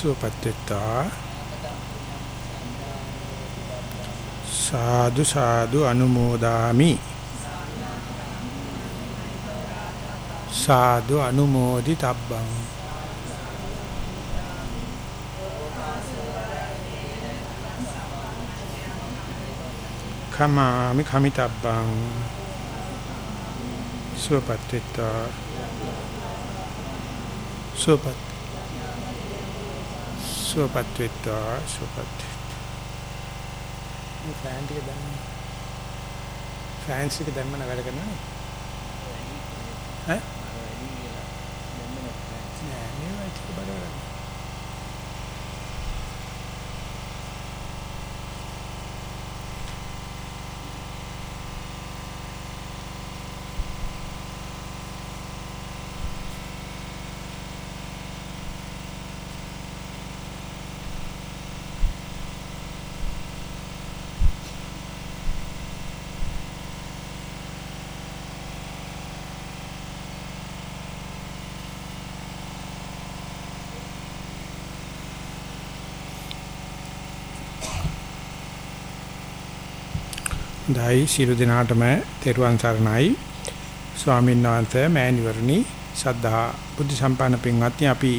සුවපත්ත්‍තා සාදු සාදු අනුමෝදාමි. සාදු අනුමෝදි තබ්බං කමාමි කමිතබ්බං. සුවපත්ත්‍තා සුවපත් සුවපත්ත්‍තා සුවපත් මේ ෆෑන් ටික දැම්ම. ෆෑන්ස් ටික දැම්මන වැඩ කරනවා ඈ නෑ මේ ටික බඩ කරන්නේ දෛ ශිරු දිනාටම තෙරුවන් සරණයි. ස්වාමීන් වහන්සේ මෑණිවරණි සද්ධා බුද්ධ සම්පන්න පින්වත්නි අපි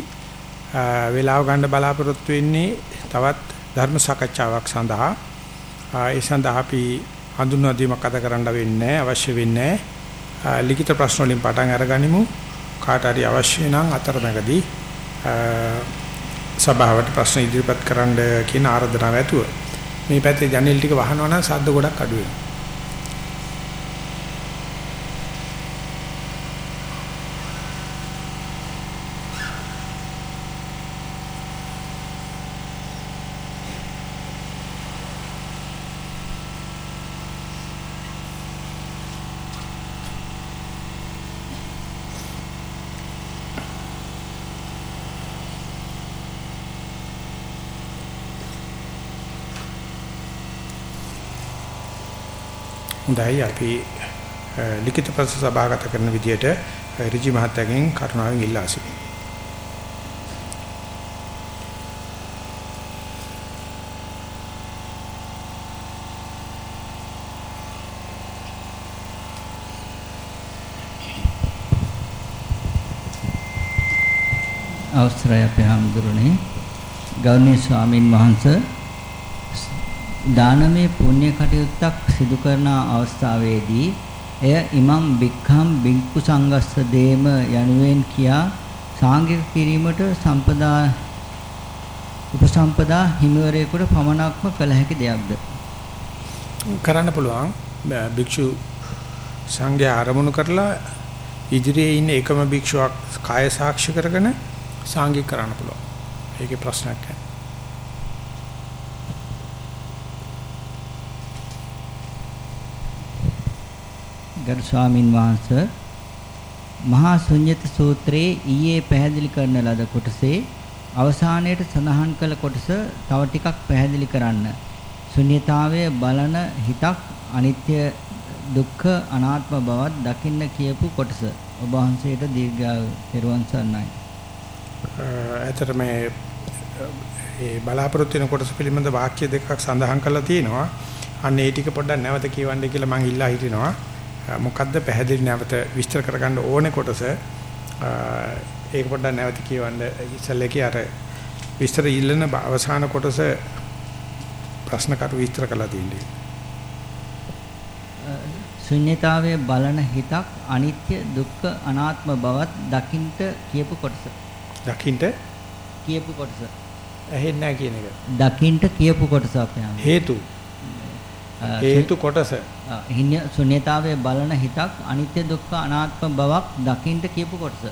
වේලාව ගන්න බලාපොරොත්තු වෙන්නේ තවත් ධර්ම සාකච්ඡාවක් සඳහා. ඒ සඳහා අපි හඳුන්වා දීමක් අද කරන්න වෙන්නේ අවශ්‍ය වෙන්නේ ලිඛිත ප්‍රශ්න වලින් පටන් අරගනිමු. කාට හරි අවශ්‍ය නම් අතරමැදදී සභාවට ප්‍රශ්න ඉදිරිපත් කරන්න කියන ආරාධනාව ඇතුව. මේ පැත්තේ ජනෙල් ටික වහනවා නම් ශබ්ද ගොඩක් අඩු වෙනවා. හොඳයි අපි ලිඛිත ප්‍රශ්න සභාගත කරන විදියට ඍජු මහත්තයාගෙන් කරුණාවෙන් ඉල්ලා සිටිනවා. අවසරයි අපේ හාමුදුරනේ ගෞරවනීය ස්වාමින් වහන්සේ දානමය පුණ්‍ය කටයුත්තක් සිදු කරන අවස්ථාවේදී එය ඉමම් බික්ඛම් බික්කු සංගස්ස දේම යනුවෙන් කියා සාංගික කිරීමට සම්පදා උපසම්පදා හිමිවරයෙකුට පමණක්ම කළ හැකි දෙයක්ද? කරන්න පුළුවන්. භික්ෂු සංඝයා ආරමුණු කරලා ඉදිරියේ ඉන්න එකම භික්ෂුවක් කාය සාක්ෂි කරගෙන සාංගික කරන්න පුළුවන්. ඒකේ ප්‍රශ්නයක් නැහැ. ගරු ස්වාමින් වහන්සේ මහා ශුන්්‍යත සූත්‍රයේ ඊයේ පැහැදිලි කරන ලද කොටසේ අවසානයේට සඳහන් කළ කොටස තව ටිකක් පැහැදිලි කරන්න. ශුන්්‍යතාවය බලන හිතක් අනිත්‍ය දුක්ඛ අනාත්ම බවත් දකින්න කියපු කොටස ඔබ වහන්සේට දීර්ඝායු පෙරවන් සර්ණයි. ඇතර මේ ඒ බලාපොරොත්තු වෙන කොටස පිළිබඳ වාක්‍ය දෙකක් සඳහන් කරලා තියෙනවා. අන්න ඒ ටික පොඩ්ඩක් නැවත කියවන්න කියලා මම ඉල්ලා හිටිනවා. මොකද්ද පැහැදිලි නැවත විස්තර කරගන්න ඕනේ කොටස? ඒක පොඩ්ඩක් නැවත කියවන්න ඉස්සල්ලේකේ අර විස්තර ඉල්ලන අවසාන කොටස ප්‍රශ්න කරු විස්තර කළා තියෙන්නේ. ශුන්‍යතාවයේ බලන හිතක් අනිත්‍ය දුක්ඛ අනාත්ම බවත් දකින්ට කියපු කොටස. දකින්ට? කියපු කොටස. ඇහෙන්නේ නැහැ කියන එක. දකින්ට කියපු කොටස අපේ හේතු හේතු කොටස. හින්‍ය ශුන්‍යතාවයේ බලන හිතක් අනිත්‍ය දුක්ඛ අනාත්ම බවක් දකින්ට කියපු කොටස.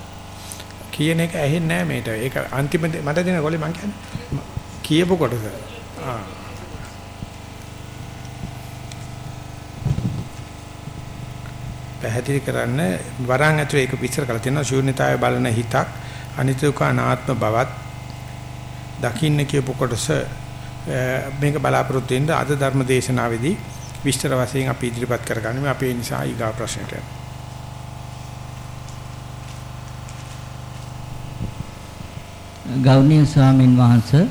කියන එක ඇහෙන්නේ නැහැ මේට. ඒක අන්තිම මට දෙන ගොල්ලේ මං කියන්නේ. කියපු කොටස. ආ. පැහැදිලි කරන්න වරන් ඇතුලේ ඒක විස්තර කරලා තියෙනවා. ශූන්‍යතාවය බලන හිතක් අනිත්‍යක අනාත්ම බවත් දකින්න කියපු කොටස මේක බලාපොරොත්තු වෙන්න අද ධර්ම දේශනාවේදී විස්තර වශයෙන් අපි ඉදිරිපත් කරගන්නවා අපේ නිසා ඊගා ප්‍රශ්නට ගෞරවනීය ස්වාමින් වහන්සේ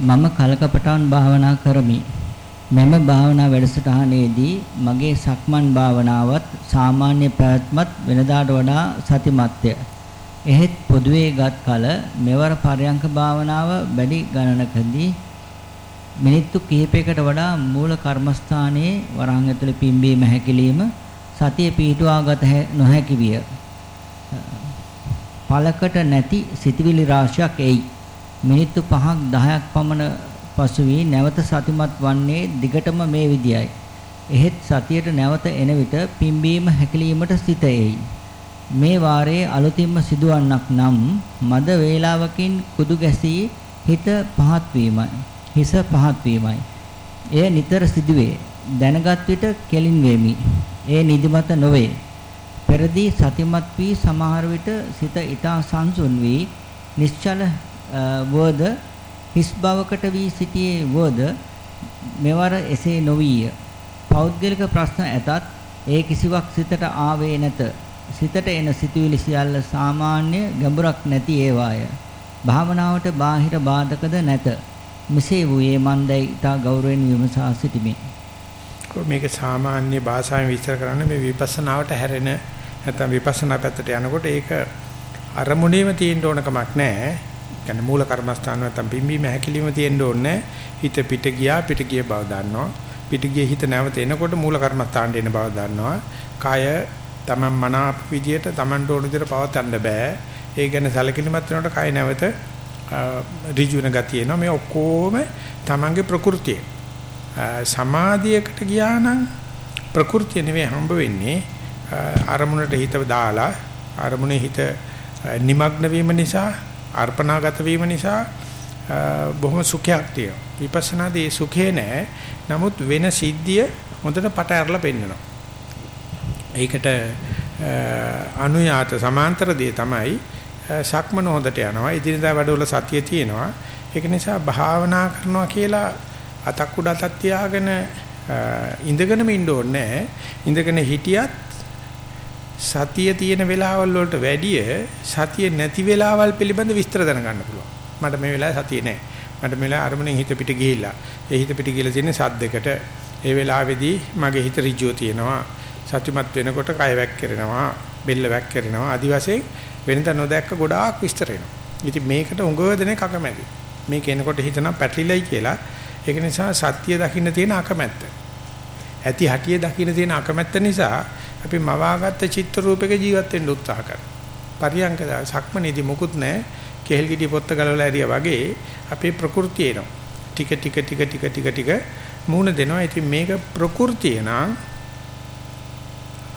මම කලකපටන් භාවනා කරමි. මෙම භාවනා වැඩසටහනේදී මගේ සක්මන් භාවනාවත් සාමාන්‍ය පැවැත්මත් වෙනදාට වඩා සතිමත්ය. එහෙත් පොදුවේ ගත් කල මෙවර පරයන්ක භාවනාව වැඩි ගණනකදී මිනිත්තු කිහිපයකට වඩා මූල කර්මස්ථානයේ වරහන් ඇතුලේ පිම්බීම හැකිලිම සතිය පිහිටුවා ගත නොහැකි විය. පළකට නැති සිතවිලි රාශියක් එයි. මිනිත්තු 5ක් 10ක් පමණ පසු වී නැවත සතිමත් වන්නේ දිගටම මේ විදියයි. එහෙත් සතියට නැවත එන විට පිම්බීම හැකිලීමට සිත එයි. මේ වාරයේ අලුතින්ම සිදුවන්නක් නම් මද වේලාවකින් කුදු ගැසී හිත පහත් වීමයි. හිස පහත් වීමයි. එය නිතර සිදුවේ. දැනගත් විට කෙලින් වෙමි. ඒ නිදිමත නොවේ. පෙරදී සතිමත් වී සමහර විට සිත ඊතා සංසුන් වී නිශ්චල වද හිස් බවකට වී සිටියේ වද මෙවර එසේ නොවිය. පෞද්ගලික ප්‍රශ්න ඇතත් ඒ කිසිවක් සිතට ආවේ නැත. සිතට එන සිතුවිලි සියල්ල සාමාන්‍ය ගැඹුරක් නැති ඒවාය. භාවනාවට බාහිර බාධකද නැත. මෙසේ වූයේ මන්දයි ඊට ගෞරවයෙන් විමසා සිටිමි. මේක සාමාන්‍ය භාෂාවෙන් විස්තර කරන්න මේ විපස්සනාවට හැරෙන නැත්නම් විපස්සනා පැත්තට යනකොට ඒක අරමුණේම තියෙන්න ඕන කමක් නැහැ. කියන්නේ මූල කර්මස්ථාන නැත්නම් බිම්බීම හැකිලිම තියෙන්න ඕනේ. හිත පිට ගියා පිට ගිය බව දන්නවා. පිට ගිය හිත නැවත එනකොට මූල කර්මස්ථානට එන බව දන්නවා. කය තමන් මනාප විදියට තමන්ට ඕන විදියට පවත්වන්න බෑ. ඒ ගැන සැලකිලිමත් වෙනකොට කය නැවත ඍජු වෙන ගතිය එනවා. මේ ඔක්කොම තමන්ගේ ප්‍රകൃතිය. සමාධියකට ගියා නම් ප්‍රകൃතිය නෙවෙයි හම්බ වෙන්නේ අරමුණට හිත දාලා අරමුණේ හිත নিমগ্ন වීම නිසා අර්පණාගත වීම නිසා බොහොම සුඛයක් තියෙනවා. විපස්සනාදී සුඛේ නැහැ නමුත් වෙන සිද්ධිය හොඳට පට ඇරලා පෙන්වනවා ඒකට අනුයාත සමාන්තර දේ තමයි සක්මන හොඳට යනවා. ඉදිරියදා වැඩවල සතිය තියෙනවා. ඒක නිසා භාවනා කරනවා කියලා අතක් උඩ අතක් තියාගෙන ඉඳගෙනම ඉන්න ඕනේ ඉඳගෙන හිටියත් සතිය තියෙන වෙලාවල් වලට වැඩිය සතිය නැති වෙලාවල් පිළිබඳ විස්තර දැනගන්න පුළුවන්. මට මේ වෙලාවේ සතිය නැහැ. මට මේ වෙලාවේ අරමුණෙන් හිත පිට ගිහිල්ලා. ඒ හිත පිට ගිහිල්ලා තියෙන සද්දයකට ඒ වෙලාවේදී මගේ හිත ඍජුව තියෙනවා. සත්‍යමත් වෙනකොට කය වැක්කිරෙනවා, බෙල්ල වැක්කිරෙනවා. ආදි වශයෙන් වෙනද නොදැක්ක ගොඩාක් විස්තර එනවා. ඉතින් මේකට උඟව දෙනේ කකමැදි. මේක එනකොට හිතනවා පැටලිලයි කියලා. ඒක නිසා සත්‍ය දකින්න තියෙන අකමැත්ත. ඇති හටිය දකින්න තියෙන අකමැත්ත නිසා අපි මවාගත්ත චිත්‍ර රූපයක ජීවත් වෙන්න උත්සාහ කරනවා. පරියංක සක්මනේදී මොකුත් නැහැ. කෙහෙල් ගෙඩිය පොත්ත ගලවලා ඇරියා වගේ අපේ ප්‍රകൃතිය එනවා. ටික ටික ටික ටික ටික ටික මූණ දෙනවා. ඉතින් මේක ප්‍රകൃතිය නම්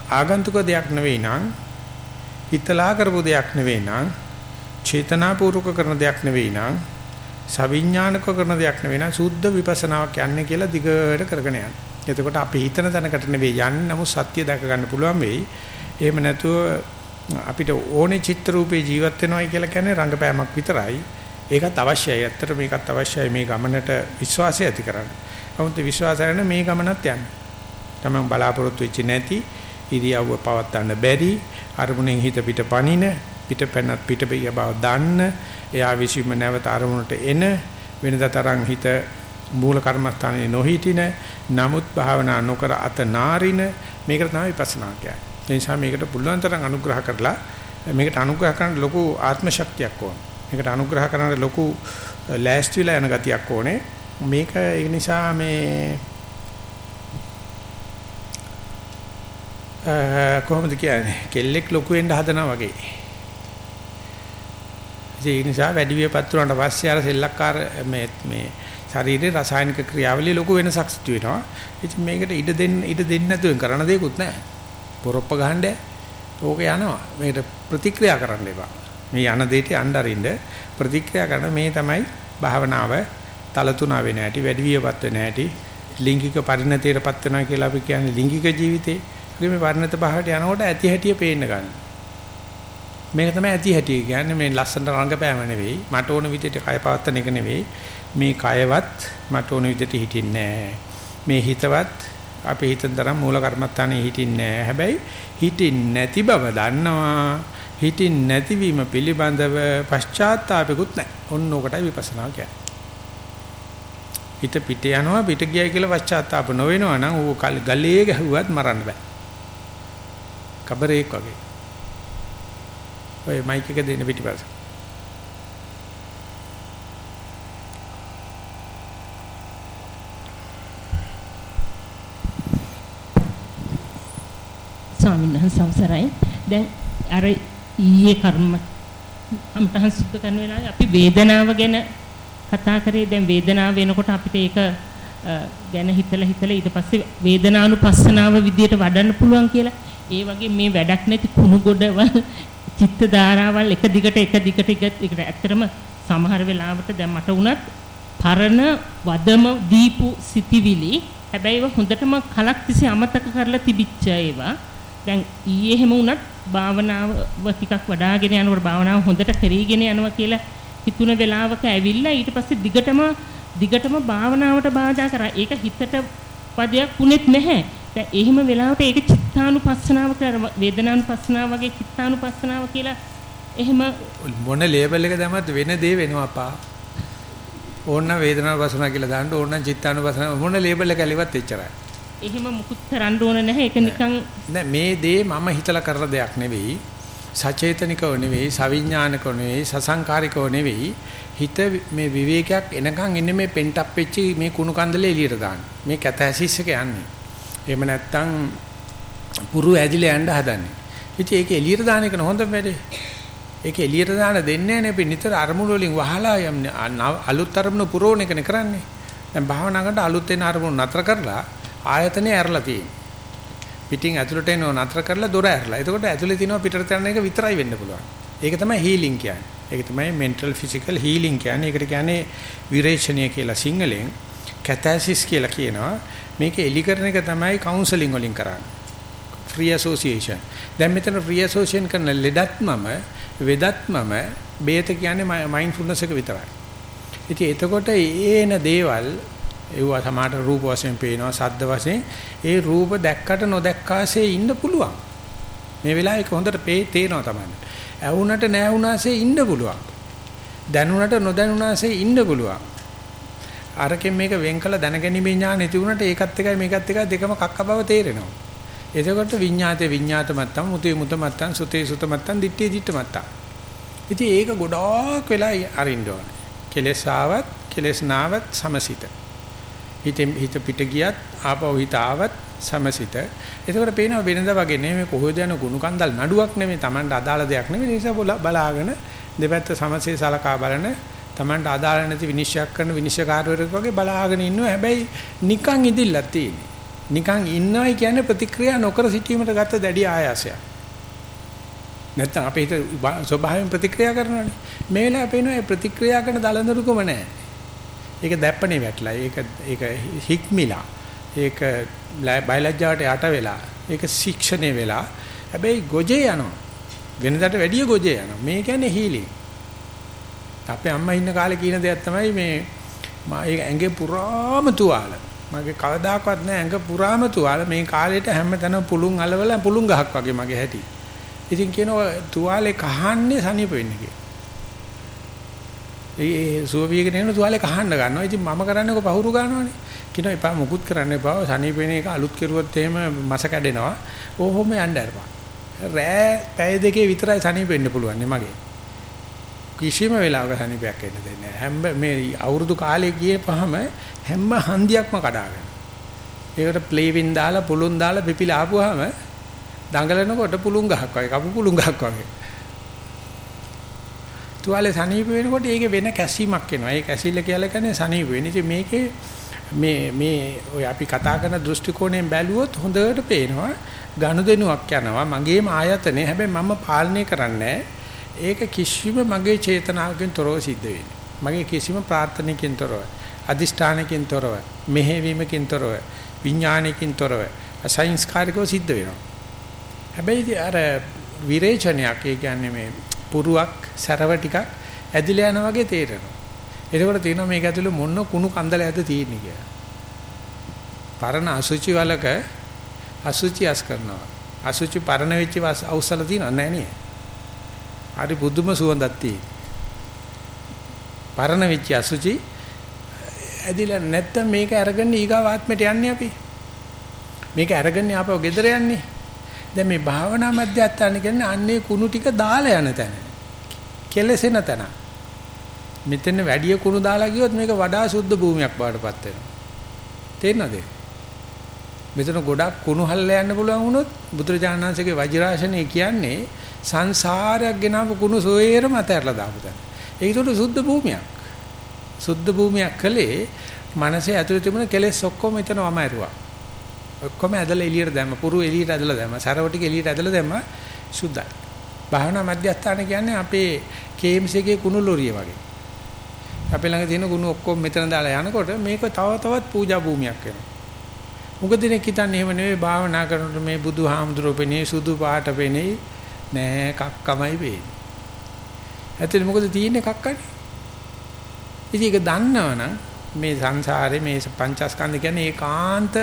ආගන්තුක දෙයක් නෙවෙයි නං හිතලා කරපු දෙයක් නෙවෙයි නං චේතනාපූර්වක කරන දෙයක් නෙවෙයි නං සවිඥානික කරන දෙයක් නෙවෙයි නං සුද්ධ විපස්සනාවක් යන්නේ කියලා දිගට කරගෙන යන්න. එතකොට අපි හිතන තැනකට නෙවෙයි යන්නේ නමුත් සත්‍ය දැක ගන්න පුළුවන් වෙයි. එහෙම නැතුව අපිට ඕනේ චිත්‍ර රූපේ ජීවත් වෙනවයි කියලා කියන්නේ රංගපෑමක් විතරයි. ඒකත් අවශ්‍යයි. ඇත්තට මේකත් අවශ්‍යයි මේ ගමනට විශ්වාසය ඇති කරගන්න. නමුත් විශ්වාසයෙන් මේ ගමනත් යන්න. තමන් බලාපොරොත්තු වෙච්ච නැති ඉරියව්ව පවත්වන්න බැරි අරමුණෙන් හිත පිට පනින පිට පැනත් පිට බිය බව දන්න එයා විසීම නැවත අරමුණට එන වෙනදා තරම් හිත මූල කර්මස්ථානයේ නොහිටින නමුත් භාවනා නොකර අත නාරින මේකට තමයි විපස්සනා කියන්නේ. ඒ නිසා මේකට පුළුවන් තරම් අනුග්‍රහ කරලා මේකට අනුග්‍රහ කරන්න ලොකු ආත්ම ශක්තියක් ඕන. මේකට අනුග්‍රහ කරන්න ලොකු ලෑස්තිලා යන ගතියක් ඕනේ. මේක ඒ නිසා මේ කොහොමද කියන්නේ කෙල්ලෙක් ලොකු වෙන්න හදනවා වගේ. ඒ නිසා වැඩි වියපත් වුණාට පස්සේ අර සෙල්ලක්කාර මේ මේ ශරීරේ රසායනික ක්‍රියාවලිය ලොකු වෙනසක් සිදු වෙනවා. ඉතින් මේකට ඉඩ දෙන්න ඉඩ දෙන්න නැතුව කරන්න දෙයක්වත් නැහැ. පොරොප්ප ගහන්න ඕක යනවා. මේකට ප්‍රතික්‍රියා කරන්න එපා. මේ යන දෙයට යන්න අරින්න ප්‍රතික්‍රියා කරන මේ තමයි භාවනාව තලතුණා වෙන හැටි වැඩි වියපත් වෙන හැටි ලිංගික පරිණතයටපත් වෙනවා කියලා අපි කියන්නේ ලිංගික ජීවිතේ. මේ පරිණත භාවයට යනකොට ඇති හැටිය පේන්න ගන්න. මේක තමයි ඇති හැටිය කියන්නේ මේ ලස්සන රංගපෑම නෙවෙයි මට ඕන විදිහට කය පවත්තන එක නෙවෙයි මේ කයවත් මට ඕන විදිහට හිටින්නේ මේ හිතවත් අපි හිතන තරම් මූල කර්මත්තානේ හිටින්නේ හැබැයි හිටින්නේ නැති බව දන්නවා හිතින් නැතිවීම පිළිබඳව පශ්චාත්තාපෙකුත් නැහැ. ඔන්න ඕකටයි විපස්සනා කියන්නේ. හිත පිට යනවා පිට ගියයි කියලා පශ්චාත්තාප නොවෙනවා නම් ඌ ගලේ ගැහුවත් මරන්න බෑ. කබරේක් වගේ. ඔය මයික් එක දෙන්න පිටිපස්ස. ස්වාමීන් වහන්සේ අවසරයි. දැන් අර ඊයේ කර්ම අමතහන් සුද්ධ කරන වෙලාවේ අපි වේදනාව ගැන කතා කරේ දැන් වේදනාව වෙනකොට අපිට ඒක ගැන හිතලා හිතලා ඊට පස්සේ වේදනානුපස්සනාව විදියට වඩන්න පුළුවන් කියලා. ඒ වගේ මේ වැඩක් නැති කුණු ගොඩවල් චිත්ත ධාරාවල් එක දිගට එක දිගට එක ඇත්තටම සමහර වෙලාවට දැන් මට වුණත් පරණ වදම දීපු සිටිවිලි හැබැයි ඒවා හොඳටම කලක් තිස්සේ අමතක කරලා තිබිච්ච ඒවා දැන් ඊයේ එහෙම වුණත් භාවනාව ටිකක් වඩාගෙන යනකොට භාවනාව හොඳට කරීගෙන යනවා කියලා හිතුන වෙලාවක ඇවිල්ලා ඊට පස්සේ දිගටම දිගටම භාවනාවට බාධා කරා. ඒක හිතට පදයක් වුණෙත් නැහැ. දැන් එහෙම වෙලාවට ඒක චිත්තානුපස්සනාව කියලා වේදනානුපස්සනාව වගේ චිත්තානුපස්සනාව කියලා එහෙම මොන ලේබල් එක දැම්මත් වෙන දේ වෙනවා අපා. ඕන්න වේදනානුපස්සනාව කියලා දාන්න ඕන්න චිත්තානුපස්සනාව මොන ලේබල් එක ඇලිවත් එච්චරයි. එහෙම මුකුත් කරන්න ඕන නැහැ. ඒක නිකන් නෑ මේ දේ මම හිතලා කරන දෙයක් නෙවෙයි. සචේතනිකව නෙවෙයි, සවිඥානිකව නෙවෙයි, සසංකාරිකව නෙවෙයි. හිත මේ විවේකයක් එනකන් ඉන්නේ මේ පෙන්ටප් වෙච්ච මේ කුණු කන්දලේ එළියට දාන්න. මේ කැතැසිස් එක යන්නේ. එහෙම නැත්තම් පුරු ඇදිලා යන්න හදන්නේ. ඉතින් ඒක එළියට දාන එක හොඳ වැඩේ. ඒක එළියට දාන දෙන්නේ නැහැ නේ නිතර අරමුණු වලින් වහලා යන්නේ අලුත් අරමුණු පුරවන එකනේ කරන්නේ. දැන් භාවනා කරනකොට අලුත් එන අරමුණු නතර කරලා ආයතනේ ඇරලා තියෙන්නේ. පිටින් ඇතුළට එනව නතර කරලා දොර ඇරලා. එතකොට ඇතුලේ තියෙනවා පිටට යන එක විතරයි වෙන්න පුළුවන්. ඒක තමයි හීලින් කියන්නේ. ඒක තමයි mental physical healing කියන්නේ. ඒකට කියන්නේ විරේචනීය කියලා සිංහලෙන් කැතැසිස් කියලා කියනවා. මේක එලි කරන එක තමයි කවුන්සලින් වලින් කරන්නේ. free association. දැන් මෙතන free association කරන ලෙඩත් මම වෙදත් මම බේත කියන්නේ mindfulness එක විතරයි. ඉතින් එතකොට ඒන දේවල් ඒවා සමාට රූප වශයෙන් පේනවා සද්ද වශයෙන් ඒ රූප දැක්කට නොදැක්කාසේ ඉන්න පුළුවන් මේ වෙලාවේ ඒක හොඳට පේ තේනවා තමයි ඇහුණට නැහුණාසේ ඉන්න පුළුවන් දැනුණට නොදැනුණාසේ ඉන්න පුළුවන් අරකින් මේක වෙන් කළ දැනගැනීමේ ඥාන නැති වුණට ඒකත් එකයි මේකත් එකයි දෙකම කක්ක බව තේරෙනවා. එතකොට විඤ්ඤාතේ විඤ්ඤාත මත්තම් මුතේ මුත මත්තම් සුතේ සුත මත්තම් දිත්තේ දිත්ත මත්තම් ඉතින් ඒක ගොඩාක් වෙලා අරින්න ඕනේ. කෙලස් ආවත් කෙලස් නාවත් සමසිත. හිතෙන් හිත පිට ගියත් ආපහු හිත ආවත් සමසිත. එතකොට පේනවා වෙනදා වගේ නෙමෙයි කොහොද යන ගුණ කන්දල් නඩුවක් නෙමෙයි Tamanට අදාළ දෙයක් නෙමෙයි. නිසා බලාගෙන දෙපැත්ත සමසේ සලකා බලන Tamanට අදාළ නැති විනිශ්චයක් කරන විනිශ්චයකාරවරයෙක් වගේ බලාගෙන ඉන්නවා. හැබැයි නිකන් ඉදිල්ලක් තියෙන්නේ. නිකන් ඉන්නවයි කියන්නේ ප්‍රතික්‍රියා නොකර සිටීමට ගත දැඩි ආයාසයක්. නැත්තම් අපේ හිත ස්වභාවයෙන් ප්‍රතික්‍රියා කරනවානේ. මේ වෙලාවේ පේනවා ප්‍රතික්‍රියා කරන දලඳුරුකම නැහැ. ඒක දැප්පනේ වැටලා. ඒක ඒක හික්මිලා. ඒක බයලජ්ජාවට යට වෙලා. ඒක ශික්ෂණේ වෙලා. හැබැයි ගොජේ යනවා. වෙනදාට වැඩිය ගොජේ යනවා. මේ කියන්නේ හීලින්. අපේ අම්මා ඉන්න කාලේ කියන දෙයක් තමයි මේ මා ඒ ඇඟේ පුරාම තුවාල. මගේ කවදාකවත් නෑ ඇඟ පුරාම තුවාල. මේ කාලේට හැමතැනම පුළුන් අලවලා පුළුන් ගහක් වගේ මගේ හැටි. ඉතින් කියනවා තුවාලේ කහන්නේ සනීප වෙන්න කියලා. ඒ සුවවියගෙන එන තුවාලේ කහන්න ගන්නවා. ඉතින් මම කරන්නේ කො පහුරු ගන්නවනේ. කියනවා එපා මුකුත් කරන්න එපා. සනීපෙන එක අලුත් කෙරුවොත් එහෙම මස කැඩෙනවා. ඕහොම යන්න අරපන්. රෑ පැය දෙකේ විතරයි සනීප වෙන්න පුළුවන් මගේ. කිසිම වෙලාවක සනීපයක් එන්න දෙන්නේ නැහැ. හැම මේ අවුරුදු කාලේ ගියේ පහම හැම හන්දියක්ම කඩාගෙන. ඒකට ප්ලේවින් දාලා පුළුන් දාලා පිපිලා ආපුවාම දඟලනකොට පුළුන් ගහක් වගේ කපු පුළුන් ගහක් වගේ. තුවාලේ සනීප වෙනකොට ඒකේ වෙන කැසීමක් එනවා. ඒ කැසිල්ල කියලා කියන්නේ සනීප වෙන. ඉතින් මේකේ මේ මේ ඔය අපි කතා කරන දෘෂ්ටි කෝණයෙන් බැලුවොත් හොඳට පේනවා ගනුදෙනුවක් යනවා. මගේම ආයතනේ. හැබැයි මම පාලනය කරන්නේ ඒක කිසිම මගේ චේතනාවකින් තොරව සිද්ධ වෙන්නේ. මගේ කිසිම ප්‍රාර්ථනාවකින් තොරව, අදිෂ්ඨානකින් තොරව, මෙහෙවීමකින් තොරව, විඥානයකින් තොරව, අසංස්කාරිකව සිද්ධ වෙනවා. හැබැයි අර විරේචනයක් ඒ කියන්නේ මේ පුරුවක් සැරව ටිකක් ඇදිලා යනවා වගේ තේරෙනවා. එතකොට තියෙනවා මේක ඇතුළේ මොන කුණු කන්දල ඇද තියෙන්නේ කියලා. පරණ අසුචි වලක අසුචි අස් කරනවා. අසුචි පරණ වෙච්ච අවසල තියෙනව නැහැ නේ. හරි පුදුම සුවඳක් තියෙන. පරණ වෙච්ච අසුචි ඇදිලා නැත්තම් මේක අරගෙන ඊගාව ආත්මයට යන්නේ අපි. මේක අරගෙන ආපහු ගෙදර යන්නේ. දැන් මේ භාවනා මධ්‍යස්ථාන කියන්නේ අන්නේ කුණු ටික දාලා යන තැන. කෙලසෙන තැන. මෙතන වැඩි කුණු දාලා ගියොත් මේක වඩා සුද්ධ භූමියක් බවටපත් වෙනවා. තේරෙනවද? මෙතන ගොඩක් කුණු හල්ලා යන්න පුළුවන් වුණොත් බුදුරජාණන් වහන්සේගේ වජිරාසනය කියන්නේ සංසාරයක් ගෙනාවු කුණු සොයේරම අතහැරලා දාපු තැන. ඒකට සුද්ධ භූමියක්. සුද්ධ භූමියක් කලේ මනසේ ඇතුලේ තිබුණ කෙලෙස් ඔක්කොම මෙතන වම ඇරුවා. ඔක්කොම ඇදලා එළියට දැම්ම. පුරු එළියට ඇදලා දැම්ම. සරව ටික එළියට ඇදලා දැම්ම. සුද්ධයි. භාවනා මධ්‍යස්ථාන කියන්නේ අපේ කේම්ස් එකේ කුණු ලොරිය වගේ. අපේ ළඟ තියෙන කුණු ඔක්කොම මෙතන දාලා යනකොට මේක තව තවත් පූජා භූමියක් වෙනවා. මුග දිනෙක හිතන්නේ එහෙම නෙවෙයි භාවනා කරනකොට මේ බුදුහාමුදුරුවෝ පෙනේ සුදු පාට පෙනේ නෑ කක්කමයි වෙන්නේ. ඇත්තට මොකද තියෙන්නේ කක්කනේ? ඉතින් ඒක දන්නවනම් මේ සංසාරේ මේ පංචස්කන්ධ කියන්නේ ඒකාන්ත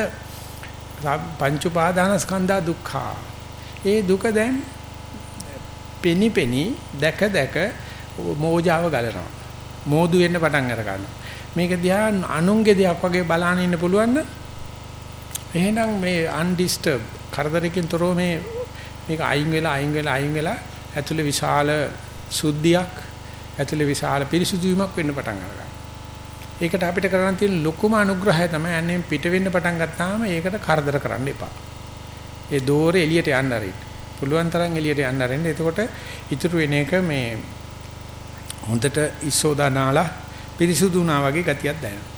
පංච උපාදානස්කන්ධා දුක්ඛා. ඒ දුක දැන් පෙනි පෙනි දැක දැක මෝජාව ගලනවා. මෝදු වෙන්න පටන් අර ගන්නවා. මේක දිහා අනුන්ගේ දෙයක් වගේ බලන්න ඉන්න පුළුවන් නම් එහෙනම් මේ අන්ඩිස්ටර්බ් කරදරකින් තොරව මේ මේක අයින් වෙලා අයින් වෙලා අයින් වෙලා ඇතුලේ විශාල සුද්ධියක් ඇතුලේ විශාල පිරිසුදු වීමක් වෙන්න පටන් ගන්නවා. ඒකට අපිට කරන්න තියෙන ලොකුම අනුග්‍රහය තමයි අන්නේ පිට වෙන්න පටන් ගත්තාම ඒකට කරදර කරන්න එපා. ඒ දෝරේ එළියට යන්න ආරින්න. පුළුවන් තරම් එළියට යන්න ආරින්න. එතකොට ඉතුරු වෙන එක මේ හොඳට ඉස්සෝදා නාලා පිරිසුදු වුණා වගේ ගතියක් දැනෙනවා.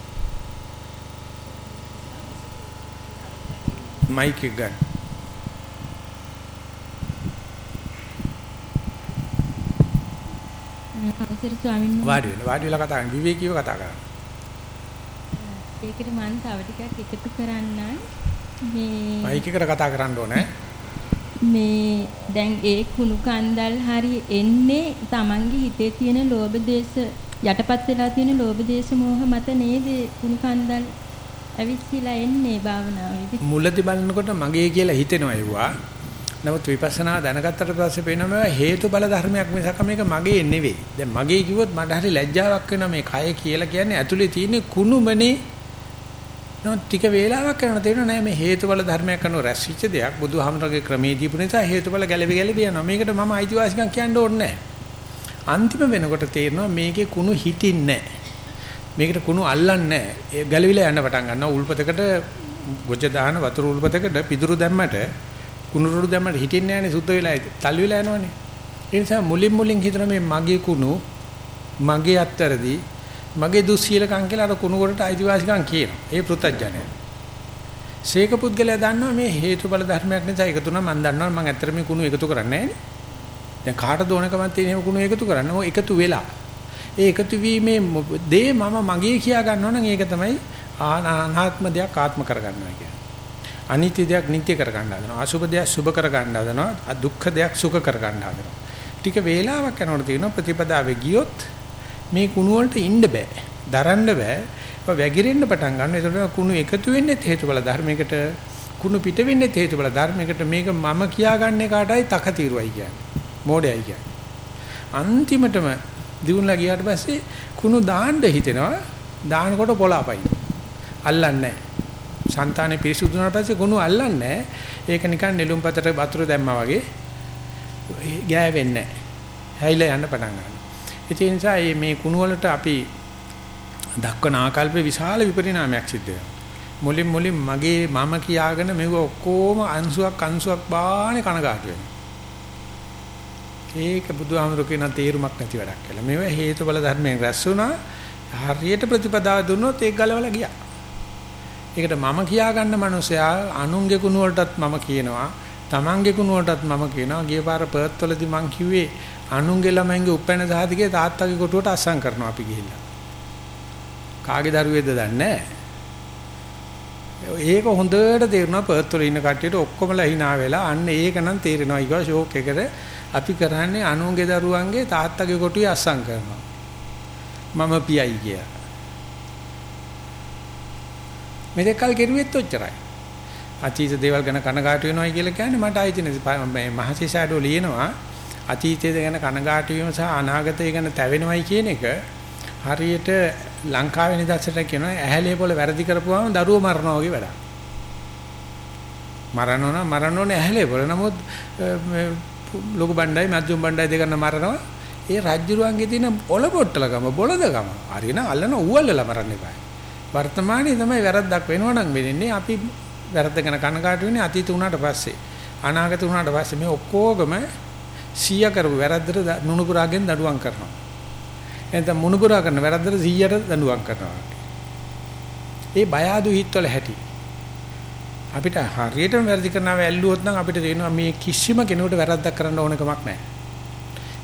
මයික් එක ගන්න. අවසර ස්වාමීන් වහන්සේ වාඩි වෙලා වාඩි වෙලා කතා කරන්න විවේකීව කතා කරන්න. ඒකට මම තව ටිකක් එකතු කරන්නම් මේ මයික් එකට කතා කරන්න ඕනේ. මේ දැන් ඒ කුණු කන්දල් හරි එන්නේ Tamange හිතේ තියෙන ලෝභ දේශ යටපත් වෙලා තියෙන ලෝභ දේශ මොහ මත නේද කුණු කන්දල් ඇවිස්සීලා එන්නේ භාවනාවේදී මුලදි බලනකොට මගේ කියලා හිතෙනවා ඒවා. නමුත් විපස්සනා දැනගත්තට පස්සේ පේනවා මේවා හේතු බල ධර්මයක් මිසක මේක මගේ නෙවෙයි. දැන් මගේ කිව්වොත් මට හරි ලැජ්ජාවක් වෙනවා මේ කය කියලා කියන්නේ ඇතුලේ තියෙන කුණුමනේ. නමුත් ටික වේලාවක් කරන තේරෙනවා නෑ මේ හේතු බල ධර්මයක් කරනව රැස්විච්ච දෙයක් බුදුහාමරගේ ක්‍රමයේ දීපු නිසා හේතු බල ගැලවි ගැලවි යනවා. මේකට මම අයිතිවාසිකම් කියන්න ඕනේ නෑ. අන්තිම වෙනකොට තේරෙනවා මේකේ කුණු හිටින්නේ නෑ. මේකට කුණු අල්ලන්නේ නැහැ. ඒ ගැලවිලා යන්න පටන් ගන්නවා. උල්පතකට ගොජ දාන වතුර උල්පතකට පිදුරු දැම්මට කුණුරුරු දැම්මට හිටින්නේ නැහැනේ සුද්ධ වෙලා තල් වෙලා යනවනේ. ඒ නිසා මුලින් මුලින් හිතන මේ මගේ කුණු මගේ අත්තරදි මගේ දුස්සීලකම් කියලා අර කුණු වලට අයිතිවාසිකම් කියනවා. ඒ පෘතජ්ජනය. සීක පුද්ගලයා දන්නවා මේ හේතුඵල ධර්මයක් නිසා එකතු වෙනවා මම දන්නවා මම ඇත්තට මේ කුණු එකතු කරන්නේ නැහැ දැන් කාටද ඕනකමක් තියෙන එහෙම කුණු එකතු කරන්න ඕ එකතු වෙලා ඒ එකතු වීමේ දේ මම මගේ කියා ගන්නවා නම් ඒක තමයි අනාත්ම දෙයක් ආත්ම කර ගන්නවා කියන්නේ. අනිත්‍ය දෙයක් නිට්ටය කර ගන්න හදනවා. අසුබ දෙයක් සුබ කර ගන්න හදනවා. දුක්ඛ දෙයක් සුඛ කර ගන්න හදනවා. ටික වේලාවක් යනකොට තියෙනවා ප්‍රතිපදාවේ ගියොත් මේ කුණු වලට ඉන්න බෑ. දරන්න බෑ. වැగిරෙන්න පටන් ගන්නවා. ඒකට කුණු එකතු වෙන්නේ හේතුඵල ධර්මයකට කුණු පිට වෙන්නේ හේතුඵල ධර්මයකට මේක මම කියාගන්නේ කාටයි තකතිරුවයි කියන්නේ. මෝඩයයි කියන්නේ. අන්තිමටම දිනුලා ගියාට පස්සේ කුණු දාන්න හිතෙනවා දානකොට පොළාපයි අල්ලන්නේ නැහැ సంతානේ පිරිසුදු වුණාට පස්සේ කුණු අල්ලන්නේ ඒක නිකන් නෙළුම් පතට වතුර දැම්මා වගේ ගෑවෙන්නේ නැහැ හැයිලා යන්න පටන් ගන්නවා ඒ නිසා මේ කුණු වලට අපි දක්වන ආකල්පේ විශාල විපරිණාමයක් සිද්ධ වෙනවා මුලින් මුලින් මගේ මම කියාගෙන මේක ඔක්කොම අංශුවක් අංශුවක් බානේ කනගාටු වෙනවා ඒක බුදුහාමුදුරු කියන තේරුමක් නැති වැඩක් කියලා. මේවා හේතුඵල ධර්මයෙන් රැස් වුණා. හරියට ප්‍රතිපදාව දුන්නොත් ඒක ගලවලා ගියා. ඒකට මම කියා ගන්න මනුස්සයා අනුන්ගේ කුණ වලටත් මම කියනවා. තමන්ගේ කුණ වලටත් මම කියනවා. ගිය පාර පර්ත් වලදී මං කිව්වේ අනුන්ගේ ළමයින්ගේ උපැන්න සාධකේ තාත්තගේ කොටුවට අස්සම් කරනවා අපි ගිහිල්ලා. කාගේ දරුවේද දන්නේ ඒක හොඳට තේරුණා පර්ත් වල ඉන්න කට්ටියට ඔක්කොමලා hina වෙලා අන්න ඒක නම් තේරෙනවා ඊගා ෂෝක් එකට අපි කරන්නේ අනුන්ගේ දරුවන්ගේ තාත්තගේ කොටුවේ අස්සම් කරනවා. මම පියයි කියලා. මෙතෙක් කල් කෙරුවෙත් ඔච්චරයි. අතීත දේවල් ගැන කනගාටු වෙනවයි කියලා කියන්නේ මට ආයේ තියෙන මේ මහසි ෂැඩෝ ලියනවා අතීතය ගැන කනගාටු වීම සහ අනාගතය ගැන තැවෙනවයි කියන එක හරියට ලංකාවේ නිදර්ශනයක් කියනවා ඇහැලේ පොළ වැරදි කරපුවාම දරුවෝ මරනවා වගේ වැඩක්. මරනෝන මරනෝනේ ඇහැලේ පොළ. නමුත් ලොකු බණ්ඩයි මැජුම් බණ්ඩයි දෙකන මරනවා. ඒ රජ්ජුරුවන්ගේ තියෙන පොළ පොට්ටලකම බොළදකම. හරියන අල්ලන ඌවල්ලලා මරන්න එපා. වර්තමානයේ තමයි වැරද්දක් වෙනවා නම් වෙන්නේ අපි වැරද්ද ගැන කනගාටු වෙන්නේ අතීත උනාට පස්සේ. අනාගත උනාට පස්සේ මේ ඔක්කොගම සීය කරපු වැරද්දට නුනුපුරාගෙන් දඩුවම් කරනවා. එතන මුනුපුරා කරන වැරද්දට 100ට දඬුවම් කරනවා. ඒ බය ආදු හිත්වල හැටි. අපිට හරියටම වැරදි කරනව ඇල්ලුවොත් නම් අපිට තේරෙනවා මේ කිසිම කෙනෙකුට වැරද්දක් කරන්න ඕන කමක් නැහැ.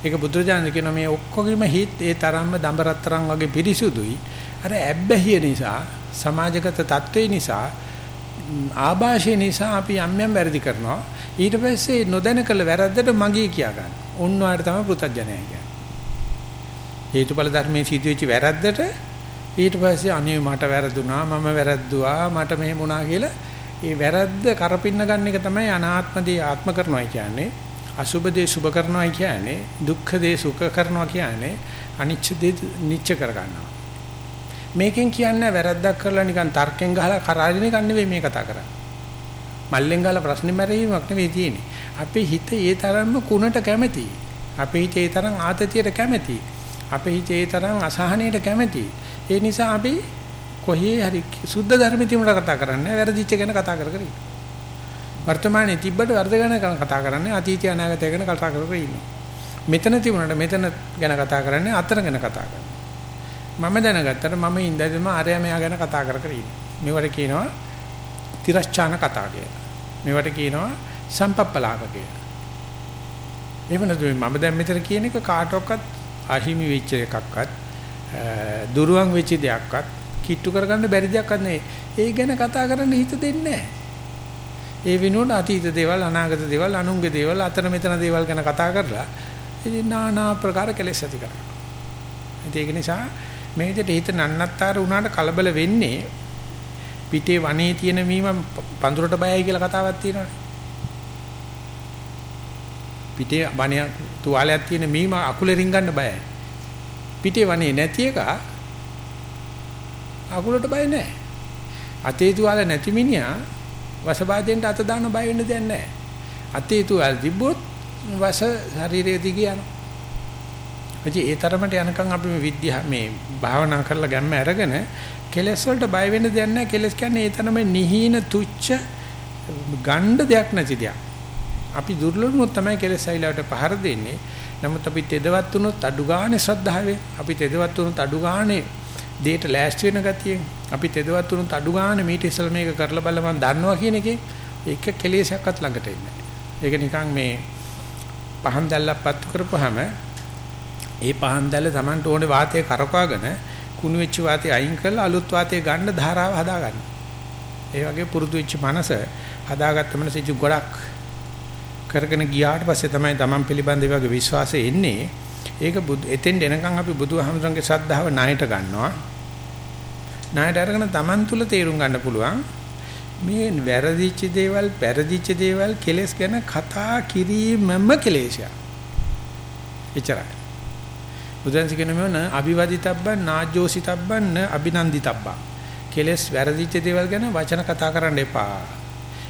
ඒක බුදුරජාණන් කියනවා මේ ඔක්කොගෙම හිත් ඒ තරම්ම දඹරත්තරන් වගේ පිරිසුදුයි. අර ඇබ්බැහිය නිසා සමාජගත තත්ත්වේ නිසා ආభాෂය නිසා අපි යම් යම් වැරදි කරනවා. ඊට පස්සේ නොදැන කළ වැරද්දට මගේ කියා ගන්න. ඔන්න ඔයාලට තමයි පෘථජනය කියන්නේ. හේතුඵල ධර්මයේ සිදුවෙච්ච වැරද්දට ඊට පස්සේ අනේ මට වැරදුනා මම වැරද්දුවා මට මෙහෙම වුණා කියලා ඒ වැරද්ද කරපින්න ගන්න එක තමයි අනාත්මදී ආත්ම කරනවා කියන්නේ අසුබ දේ සුබ කරනවා කියන්නේ දුක්ඛ දේ සුඛ කරනවා කියන්නේ අනිච්ච දේ නිච්ච කර ගන්නවා මේකෙන් කියන්නේ වැරද්දක් කරලා නිකන් තර්කෙන් ගහලා කරාගෙන එක නෙවෙයි මේ කතා කරන්නේ. මල්ලෙන් ගහලා ප්‍රශ්නේ මැරීමක් නෙවෙයි තියෙන්නේ. අපේ හිත ඒ තරම්ම කුණට කැමතියි අපේ හිත ඒ තරම් ආතතියට කැමතියි අපේ හිතේ තරම් අසහනයට කැමති. ඒ නිසා අපි කොහේ හරි සුද්ධ ධර්ම තියුණට කතා කරන්නේ වැරදිච්ච ගැන කතා කර කර වර්තමානයේ තිබ්බට වර්ධ ගැන කතා කරන්නේ අතීතය අනාගතය ගැන කතා කර කර ඉන්නවා. මෙතන තිබුණාට මෙතන ගැන කතා කරන්නේ අතර ගැන කතා කරනවා. මම දැනගත්තට මම ඉඳන්ම ආරය මෙයා ගැන කතා කර කර ඉන්නවා. මේවට කියනවා තිරස්චාන කතා කියලා. මේවට කියනවා සම්පප්පලාක කියලා. එහෙම නැත්නම් මම දැන් මෙතන කියන එක කාටවත් අහිමි වෙච්ච එකක්වත් දුරුවන් වෙච්ච දෙයක්වත් කිට්ටු කරගන්න බැරි දෙයක්වත් නෙවෙයි. ඒ ගැන කතා කරන්න හිත දෙන්නේ ඒ වෙනුවට අතීත දේවල් අනාගත දේවල් අනුන්ගේ දේවල් අතන මෙතන දේවල් ගැන කතා කරලා ඉතින් নানা ප්‍රකාර කෙලෙස් ඇති කරනවා. ඒක නිසා මේ විදිහට හිත නන්නත්තර වුණාට කලබල වෙන්නේ පිටේ වනේ තියෙන මීම පඳුරට බයයි කියලා කතාවක් තියෙනවානේ. පිටේ වනේ තුවාලයක් තියෙන මීම අකුලේ රින්ගන්න බයයි. පිටේ වනේ නැති එක අකුලට බය නැහැ. අතේ තුවාල නැති මිනිහා වසබාදෙන්ට අත දාන්න බය වෙන්න දෙයක් නැහැ. අතේ තුවාල තිබ්බොත් වස ශරීරයේ දිග යනවා. එචි ඒ තරමට යනකම් අපි මේ විද්‍යා මේ භාවනා කරලා ගැම්ම අරගෙන කෙලස් වලට බය වෙන්න දෙයක් නැහැ. කෙලස් කියන්නේ ඒ තරම නිහීන තුච්ච ගණ්ඩ දෙයක් නැති දෙයක්. අපි දුර්ලභුනොත් තමයි කෙලෙස් ඇවිලාට පහර දෙන්නේ. නමුත් අපි තෙදවත් වුණොත් අඩු ගානේ ශ්‍රද්ධාවෙන්, අපි තෙදවත් වුණොත් අඩු ගානේ දෙයට ලෑස්ති වෙන ගතියෙන්, අපි තෙදවත් වුණොත් අඩු ගානේ මීට ඉස්සල මේක කරලා බලලා මම දන්නවා කියන එකේ එක කෙලෙසයක්වත් ළඟට එන්නේ ඒක නිකන් මේ පහන් දැල්ලක් පත්තු කරපුවාම ඒ පහන් දැල්ල Tamanට ඕනේ වාතය කරකවාගෙන කුණු වෙච්ච වාතය අයින් කරලා අලුත් වාතය ගන්න ධාරාව හදාගන්න. ඒ වගේ පුරුදු වෙච්ච මනස හදාගත්ත මනස ඉජු ගොඩක් කරගෙන ගියාට පස්සේ තමයි Taman පිළිබඳ වගේ විශ්වාසය එන්නේ. ඒක එතෙන් එනකන් අපි බුදුහාමුදුරන්ගේ ශ්‍රද්ධාව ණයට ගන්නවා. ණයට අරගෙන Taman තුල තේරුම් ගන්න පුළුවන්. මේ වැරදිච්ච දේවල්, පෙරදිච්ච දේවල් කෙලස් ගැන කතා කිරීමම කෙලේශය. එච්චරයි. බුදුන්සේ කියන මොන අභිවදිතබ්බන් නාජ්ජෝසිතබ්බන් අභිනන්දිතබ්බා. කෙලස් වැරදිච්ච දේවල් ගැන වචන කතා කරන්න එපා.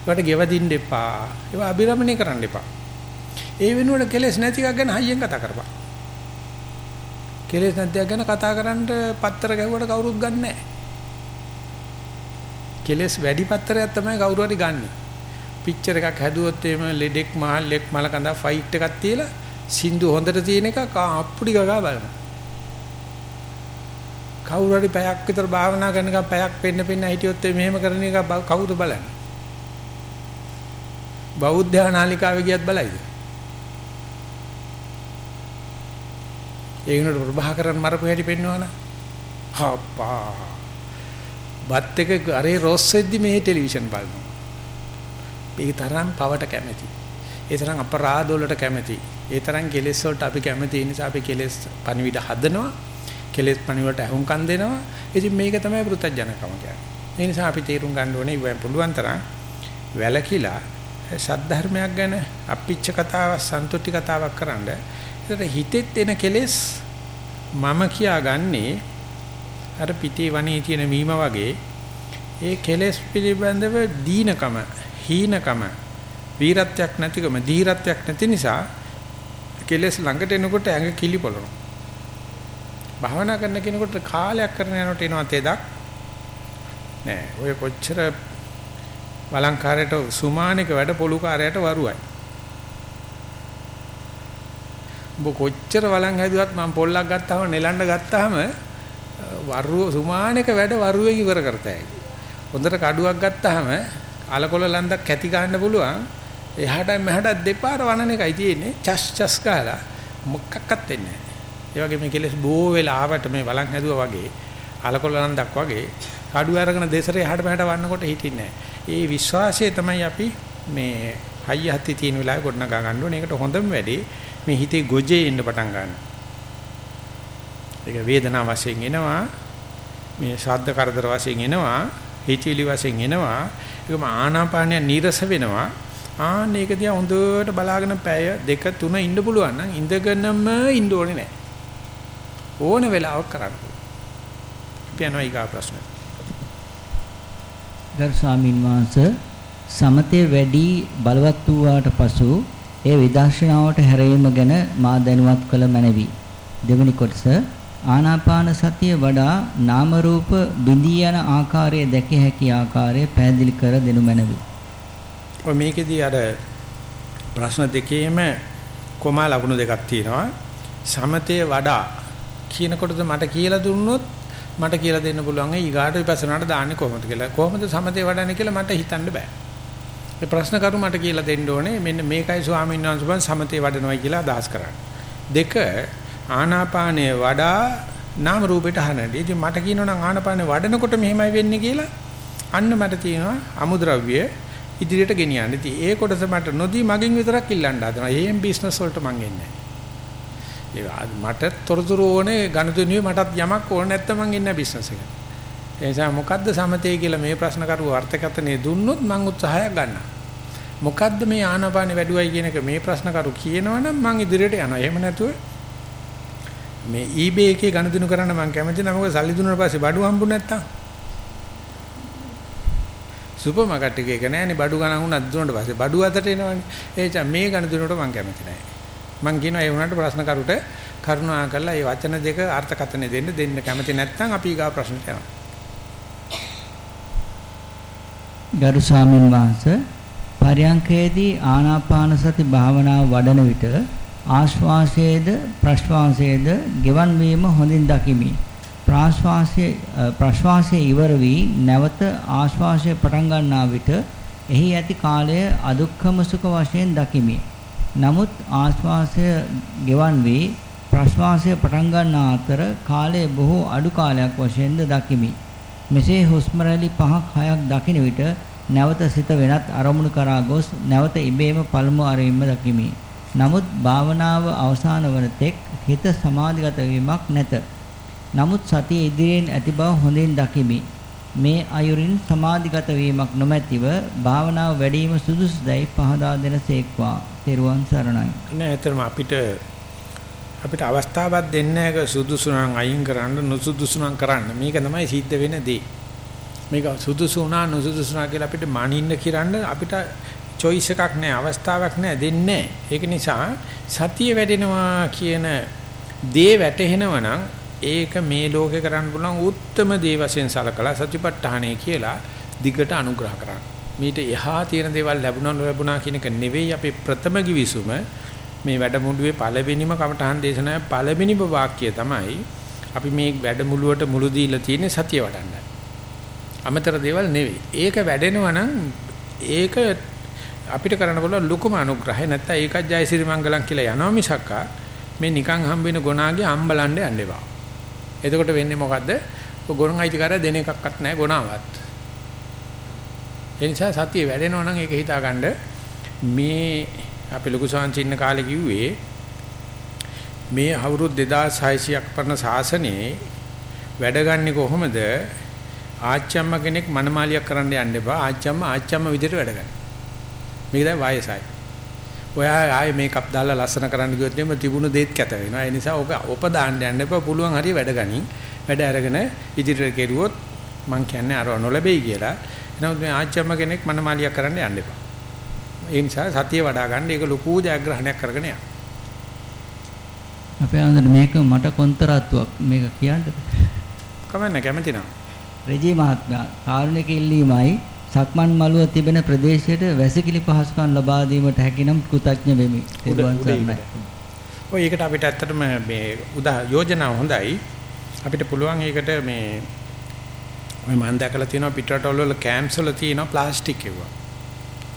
ඒවට ගෙවදින්න එපා. ඒවා අබිරමණය කරන්න එපා. ඒ වෙනුවට කෙලෙස් නැති එකක් ගැන හයියෙන් කතා කරපන්. කෙලෙස් නැති එකක් ගැන කතා කරන්න පත්තර ගැහුවට කවුරුත් ගන්නෑ. කෙලෙස් වැඩි පත්තරයක් තමයි කවුරු හරි ගන්නෙ. පික්චර් එකක් හැදුවොත් එහෙම ලෙඩෙක් මහල්ලෙක් මල කඳා ෆයිට් එකක් තියලා සින්දු හොඳට තියෙන එක අප්පුඩි ගගා බලනවා. කවුරු හරි පැයක් විතර භාවනා කරන එක පැයක් පෙන්න පෙන්න හිටියොත් මෙහෙම කරන එක කවුද බලන්නේ? බෞද්ධ නාලිකාවේ ගියත් බලයිද? ඒ වෙනකොට ප්‍රභාකරන් මරපු හැටි පෙන්වනවා හප්පා. බත් එක අරේ රොස් වෙද්දි මේ ටෙලිවිෂන් බලනවා. මේ තරම් පවට කැමැති. ඒ තරම් අපරාධ වලට කැමැති. ඒ තරම් කෙලෙස් වලට අපි කැමැති. ඒ නිසා අපි කෙලෙස් පණිවිඩ හදනවා. කෙලෙස් පණිවිඩට අහුම්කම් දෙනවා. ඉතින් මේක තමයි පෘථජනකම කියන්නේ. ඒ නිසා අපි තේරුම් ගන්න ඕනේ ඉවෙන් පුළුවන් තරම් වැලකිලා සද්ධර්මයක් ගැන අපිච්ච කතාවක් සන්තුට්ටි කතාවක් කරන්න. ඒකට හිතෙත් එන කෙලෙස් මම කියාගන්නේ අර පිටේ වනේ තියෙන මීම වගේ ඒ කෙලෙස් පිළිබඳව දීනකම, හීනකම, වීරත්වයක් නැතිකම, ධීරත්වයක් නැති නිසා කෙලෙස් ළඟට එනකොට ඇඟ කිලිපොළනවා. භාවනා කරන කෙනෙකුට කාලයක් කරන යනකොට එනවා තෙදක්. නෑ ඔය කොච්චර වළංකාරයට සුමානික වැඩ පොලුකාරයට වරුවයි. ඔබ කොච්චර වළං හැදුවත් මම පොල්ලක් ගත්තාම නෙලන්න ගත්තාම වරුව සුමානික වැඩ වරුවේ ඉවර කරතයි. හොඳට කඩුවක් ගත්තාම අලකොල ලන්දක් කැටි ගන්න පුළුවන්. එහාට මෙහාට දෙපාර වනන එකයි තියෙන්නේ. චස් චස් ගාලා මොකක්වත් වෙන්නේ නැහැ. ඒ වගේ මේ කෙලස් බෝ වෙලා ආවට මේ වළං හැදුවා වගේ අලකොල ලන්දක් වගේ කඩුව අරගෙන දෙසරේ එහාට මෙහාට වන්නකොට හිටින්නේ නැහැ. ඒ විශ්වාසය තමයි අපි මේ හයිය හති තියෙන වෙලාවේ ගොඩනගා ගන්න ඕනේ. ඒකට හොඳම වැඩේ මේ හිතේ ගොජේ එන්න පටන් ගන්න. ඒක වේදනාව වශයෙන් එනවා. මේ ශබ්ද කරදර වශයෙන් එනවා. හිතවිලි වශයෙන් එනවා. ඒකම ආනාපානය නිරස වෙනවා. ආන්න ඒක දිහා හොඳට බලාගෙන පැය දෙක තුන ඉන්න පුළුවන් නම් ඉඳගෙනම ඉන්න ඕනේ නැහැ. ඕන වෙලාවක කරන්න. අපි යනවා ඊගා ප්‍රශ්නෙට. ගරු ස්වාමින් වහන්සේ සමතේ වැඩි බලවත් වූාට පසු ඒ විදර්ශනාවට හැරවීම ගැන මා දැනුවත් කළ මැනවි. දෙවනි කොටස ආනාපාන සතිය වඩා නාම රූප බිඳී යන ආකාරය දැකිය හැකි ආකාරය පැහැදිලි කර දෙනු මැනවි. ඔය මේකෙදී අර ප්‍රශ්න දෙකේම කොමා ලකුණු දෙකක් තියෙනවා. සමතේ වඩා කියනකොටද මට කියලා දුන්නොත් මට කියලා දෙන්න පුළුවන් ඒ ඊගාට විපස්සනාට දාන්නේ කොහොමද කියලා. කොහොමද සමතේ වඩන්නේ කියලා මට හිතන්න බෑ. ඒ ප්‍රශ්න කරු මට කියලා දෙන්න ඕනේ මෙන්න මේකයි ස්වාමීන් වහන්සේ බන් සමතේ වඩනවා කියලා අදහස් කරන්නේ. දෙක ආනාපානයේ වඩා නාම රූපයට හරන්නේ. ඉතින් මට කියනවනම් ආනාපානේ වඩනකොට මෙහෙමයි වෙන්නේ කියලා අන්න මට තියෙනවා අමුද්‍රව්‍ය ඉදිරියට ගෙනියන්න. ඉතින් ඒ කොටස මට නොදී මගෙන් විතරක් ඉල්ලන්න හදනවා. එහෙම බිස්නස් වලට මං එන්නේ නැහැ. මට තොරතුරු ඕනේ ගණතුණුවේ මටත් යමක් ඕන නැත්නම් මං ඉන්නේ බිස්නස් එකට. ඒ නිසා මොකද්ද සමතේ කියලා මේ ප්‍රශ්න කරුව අර්ථකථනය දුන්නොත් මං උත්සාහයක් ගන්නවා. මොකද්ද මේ ආනාපානෙ වැඩුවයි කියන එක මේ ප්‍රශ්න කරු කියනවනම් මං ඉදිරියට යනවා. එහෙම නැතුව මේ eBay එකේ ගණදිනු කරන්න මං කැමති නැහැ. මොකද සල්ලි දුන්නාට පස්සේ බඩු හම්බු නැත්තම්. සුපර් මාකට් එකේ එක නෑනේ බඩු ගණන් වුණත් දුන්නාට පස්සේ බඩු අතට එනවනේ. ඒ නිසා මේ ගණදිනුවට මං කැමති නැහැ. මං කියනවා ඒ වුණාට ප්‍රශ්න කරුට කරුණා කරලා මේ වචන දෙක අර්ථකථන දෙන්න දෙන්න කැමති නැත්නම් අපි ඊගා ප්‍රශ්නට යනවා. ගරු ස්වාමින් වහන්සේ පරයන්කයේදී ආනාපාන සති භාවනාව වඩන විට ආශ්වාසයේද ප්‍රශ්වාසයේද ගෙවන් වීම හොඳින් දකිමි. ප්‍රාශ්වාසයේ ප්‍රශ්වාසයේ ඉවර වී නැවත ආශ්වාසය පටන් ගන්නා විට එහි ඇති කාලය අදුක්ඛම සුඛ වශයෙන් දකිමි. නමුත් ආශ්වාසය ගෙවන් වී ප්‍රශ්වාසය පටන් ගන්නා අතර කාලය බොහෝ අඩු කාලයක් වශයෙන්ද දකිමි. මෙසේ හුස්ම රැලි 5ක් 6ක් දකින විට නැවත සිත වෙනත් අරමුණු කරා ගොස් නැවත ඉබේම පළමු අරමුණ දකිමි. නමුත් භාවනාව අවසන් වන තෙක් හිත සමාධිගත වීමක් නැත. නමුත් සතිය ඉදිරියෙන් ඇති බව හොඳින් දකිමි. මේ අයුරින් සමාධිගත වීමක් නොමැතිව භාවනාව වැඩිම සුදුසුදයි පහදා දෙන සේක්වා. තෙරුවන් සරණයි. නෑ ඇත්තටම අපිට අපිට අවස්ථාවක් දෙන්නේ නැහැ සුදුසු නම් අයින් කරන්න නුසුදුසු නම් කරන්න. මේක තමයි සිද්ධ වෙන දේ. මේක සුදුසු වුණා නුසුදුසු වුණා කියලා අපිට මනින්න කිරන්න අපිට choice එකක් නැහැ අවස්ථාවක් නැහැ දෙන්නේ ඒක නිසා සතිය වැඩෙනවා කියන දේ වැටහෙනවා නම් ඒක මේ ලෝකේ කරන්න පුළුවන් උත්තරම දේ වශයෙන් සලකලා සතිපට්ඨානය කියලා දිගට අනුග්‍රහ කරන්න. මීට එහා තියෙන දේවල් ලැබුණා නොලැබුණා කියන එක නෙවෙයි අපේ ප්‍රථම කිවිසුම මේ වැඩමුළුවේ පළවෙනිම කමඨහන් දේශනාවේ පළවෙනිම වාක්‍යය තමයි අපි මේ වැඩමුළුවට මුළු දීලා තියෙන්නේ සතිය වඩන්න. අමතර දේවල් නෙවෙයි. ඒක වැඩෙනවා නම් ඒක අපිට කරන්න පුළුවන් ලොකුම අනුග්‍රහය නැත්තම් ඒකත් ජයසිරි මංගලම් කියලා යනවා මිසක්කා මේ නිකන් හම්බ වෙන ගුණාගේ අම්බලන්න යන්න එපා. එතකොට වෙන්නේ මොකද්ද? ගුණ අයිතිකාරය දෙන එකක්වත් නැහැ ගුණාවත්. ඒ නිසා සතිය වැඩෙනවා නම් ඒක හිතාගන්න මේ අපි ලොකු සංචින්න කාලේ කිව්වේ මේ අවුරුදු 2600ක් පරණ ශාසනයේ වැඩගන්නේ කොහොමද ආච්චම්ම කෙනෙක් මනමාලියක් කරන්න යන්න එපා ආච්චම්ම ආච්චම්ම විදිහට වැඩ ගන්න. මේක දැන් වයසයි. ඔයා ආයේ මේකප් දාලා ලස්සන කරන්න ගියොත් එimhe තිබුණු දේත් කැත වෙනවා. ඒ නිසා ඔක ඔප දාන්න යන්න එපා. පුළුවන් හරිය වැඩ ගනින්. වැඩ අරගෙන ඉදිරියට කෙරුවොත් මං කියන්නේ අරව නොලැබෙයි කියලා. එනමුත් මේ ආච්චම්ම කෙනෙක් මනමාලියක් කරන්න යන්න එපා. ඒ නිසා සතිය වඩා ගන්න ඒක ලොකු ජයග්‍රහණයක් කරගෙන යන්න. අපේ ආනන්ද මේක මට කොන්තරාත්තුවක් මේක කියන්නද? කමන්න කැමති නම්. රජී මහත්මයා කාරුණික ඉල්ලීමයි සක්මන් මළුව තිබෙන ප්‍රදේශයට වැසිකිලි පහසුකම් ලබා දීමට හැකිනම් කෘතඥ වෙමි. තෙරුවන් සරණයි. ඔය ඒකට අපිට ඇත්තටම මේ උදා යෝජනා හොඳයි. අපිට පුළුවන් ඒකට මේ ඔය මම දැකලා තියෙනවා පිටරටවල වල කැම්ප්ස් වල තියෙනවා ප්ලාස්ටික් ඒවා.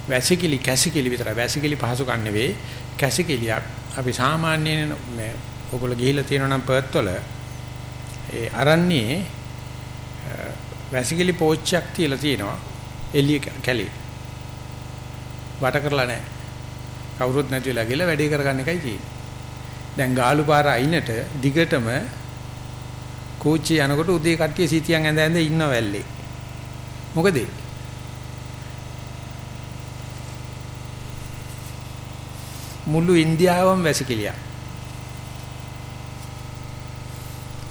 වැසිකිලි කැසිකිලි විතරයි. වැසිකිලි පහසුකම් නෙවෙයි. කැසිකිලියක් අපි සාමාන්‍යයෙන් මේ ඔයගොල්ලෝ ගිහිල්ලා තියෙනවා නම් පර්ත් වල ඒ අරන්නේ වැසිකිලි පෝච්චයක් තියලා තියෙනවා. එළිය කැලේ. වට කරලා නැහැ. කවුරුත් නැති වෙලා ගිහලා වැඩේ කරගන්න එකයි තියෙන්නේ. දැන් ගාලු පාර අයිනට දිගටම කෝච්චිය යනකොට උදේ කට්ටිය සිටියන් ඇඳ ඇඳ ඉන්න වැල්ලේ. මොකද මුළු ඉන්දියාවම වැසිකිළියක්.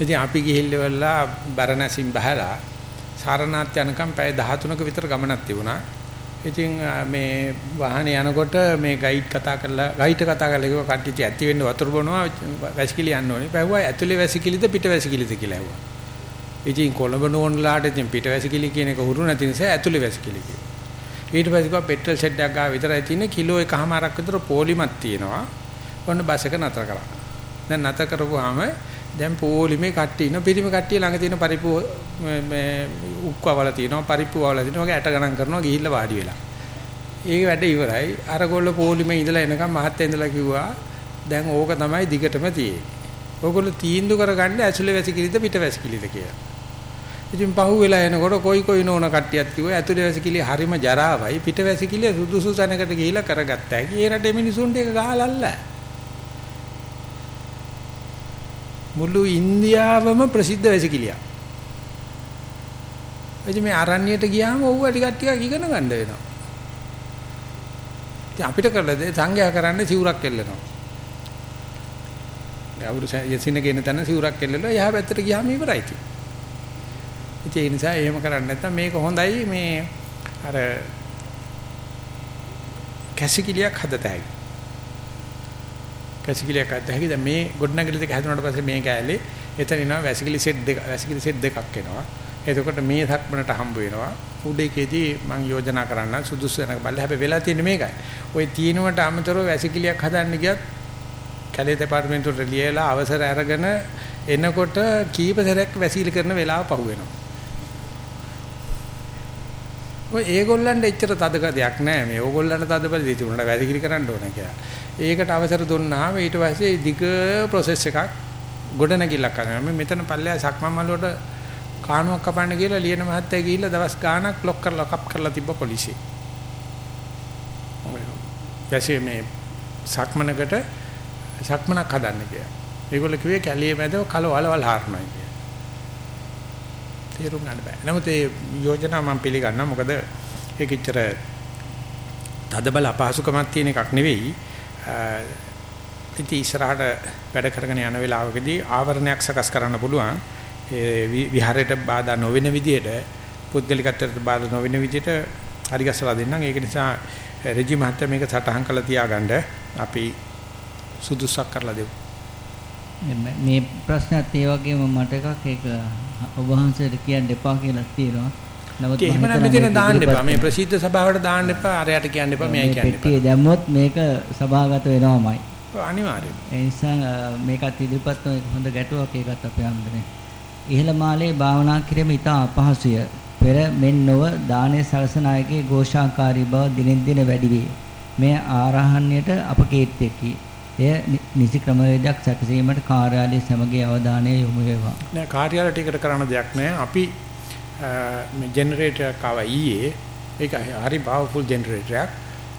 ඉතින් අපි ගිහිල්ලා බරණැසින් බහලා සාරනාත් යනකම් පැය 13ක විතර ගමනක් තිබුණා. ඉතින් මේ වාහනේ යනකොට මේ ගයිඩ් කතා කරලා ගයිඩ් කතා කරලා කිව්වා කට්ටිය ඇති වෙන්න වතුර බොනවා වැසිකිලි යන්න ඕනේ. පැවුවා ඇතුලේ වැසිකිලිද පිට වැසිකිලිද කියලා ඇහුවා. ඉතින් කොළඹ නෝන්ලාට ඉතින් පිට වැසිකිලි කියන එක හුරු නැති නිසා ඇතුලේ වැසිකිලි කිව්වා. ඊට පස්සේ කිව්වා පෙට්‍රල් ෂෙඩ් එකක් ගාව විතරයි තියෙන්නේ කිලෝ එකමාරක් විතර පොලිමක් තියෙනවා. ඔන්න බස් එක නතර කරා. දැන් නතර කරපුවාම දැන් පොලිමේ කට්ටිය ඉන්න පිරිමි කට්ටිය ළඟ තියෙන පරිප්පු මේ උක්කවල තියෙනවා පරිප්පු වල තියෙනවා වගේ ඇට ගණන් කරනවා ගිහිල්ලා වාඩි වෙලා. ඒක වැඩ ඉවරයි. අරගොල්ල පොලිමේ ඉඳලා එනකම් මහත්තයා ඉඳලා කිව්වා දැන් ඕක තමයි දිගටම තියෙන්නේ. ඕගොල්ලෝ තීන්දුව කරගන්න ඇතුලේ වැසිකිලිද පිට වැසිකිලිද කියලා. ඉතින් පහු වෙලා එනකොට කොයි කොයි නෝන කට්ටියත් කිව්වා ඇතුලේ වැසිකිලි හරිම ජරාවයි පිට වැසිකිලි සුදුසු තැනකට ගිහිල්ලා කරගත්තා. ඒ රටේ මිනිසුන්ට ඒක ගහලල්ලා. මුළු ඉන්දියාවම ප්‍රසිද්ධ වැසිකිළියක්. එදි මේ අරණ්‍යයට ගියාම ඕවා ටිකක් ටිකක් ඉගෙන ගන්න වෙනවා. ඉතින් අපිට කරලා දෙ සංඝයා කරන්නේ සිවුරක් එල්ලනවා. ගෞරු යසින කියන තැන සිවුරක් එල්ලලා එහා පැත්තට ගියාම ඉවරයි ඉතින්. ඉතින් ඒ නිසා එහෙම කරන්නේ නැත්නම් මේක හොඳයි මේ අර කැසිකිලියක් හදතයි. කැසිකිලියක් අද්දහැකි දැන් මේ ගොඩනැගිලි දෙක හැදුනාට පස්සේ මේ කෑල්ලේ එතන එනවා වැසිකිලි සෙට් දෙක වැසිකිලි සෙට් දෙකක් එනවා. එතකොට මේ සක්මනට හම්බ වෙනවා. උඩේකේදී මම යෝජනා කරන්න සුදුසු වෙනක බල්ල හැබැයි වෙලා තියෙන්නේ මේකයි. ওই තීනුවට අමතරව වැසිකිලියක් හදන්න ගියත් කැලේ දෙපාර්තමේන්තුවට ලියලා අවසර අරගෙන එනකොට කීප සැරයක් වැසිකිලි කරන වෙලාව පහු වෙනවා ඔය ඒගොල්ලන්ට එච්චර තදක දෙයක් නැහැ මේ ඕගොල්ලන්ට තද බල දී තුනට වැසිකිලි කරන්න ඕන කියලා ඒකට අවසර දුන්නාම ඊට පස්සේ දිග process එකක් ගොඩනැගිල්ලක් කරනවා. මේ මෙතන පල්ලෙහා සක්මන් මල්ලට කාණුවක් කපන්න කියලා ලියන මහත්තයා ගිහිල්ලා දවස් ගාණක් ලොක් කරලා කප් කරලා තිබ්බ පොලිසිය. ඔය මේ සක්මනකට සක්මනක් හදන්න කියලා. ඒගොල්ලෝ කිව්වේ කැලියේ මැදව කල වලවල් හාරනවා කියලා. තේරුම් ගන්න බෑ. නමුත් ඒ යෝජනා මම පිළිගන්නවා. මොකද ඒක ඉච්චර තදබල අපහසුකමක් තියෙන එකක් නෙවෙයි. ඉතින් ඉස්සරහට වැඩ කරගෙන යන වෙලාවකදී ආවරණයක් සකස් කරන්න පුළුවන්. ඒ විහාරයට බාධා නොවන විදිහට පුද්ගලිකත්වයට බාධා නොවන විදිහට හරි ගස්සලා දෙන්නම්. ඒක නිසා රෙජි මහත්තයා මේක සටහන් කරලා තියාගන්න අපි සුදුසුක් කරලා දෙමු. මේ ප්‍රශ්නත් ඒ වගේම මට එකක් ඒක ඔබ වහන්සේට කියන්න එපා කියලා තියෙනවා. නමුත් එහෙම නම් මෙතන දාන්න එපා. මේ ප්‍රසිද්ධ සභාවට දාන්න එපා. අරයට කියන්න එපා. මෙයයි කියන්න එපා. පෙට්ටිය දැම්මොත් මේක සභාගත වෙනවමයි. අනිවාර්යයෙන්. ඒ නිසා මේකත් ඉදිරිපත් හොඳ ගැටුවක් ඒකත් අපේ අම්බනේ. ඉහළ මාලේ භාවනා කිරීම ඉතා අපහසුය. පෙර මෙන් නොව දානයේ සලසන අයගේ ഘോഷාකාරී බව දිනෙන් දින වැඩි වේ. මේ ආරහණ්‍යයට අප කීර්තියකි. එය නිසි ක්‍රමවේදයක් සැකසීමට කාර්යාලයේ සමගිය අවධානය යොමු වේවා. නෑ කාර්යාලයට ටිකට කරන්න දෙයක් නෑ. අපි මේ ජෙනරේටර් එකක් ආවා ඊයේ. ඒක හරි පවර්ෆුල් ජෙනරේටර් එකක්.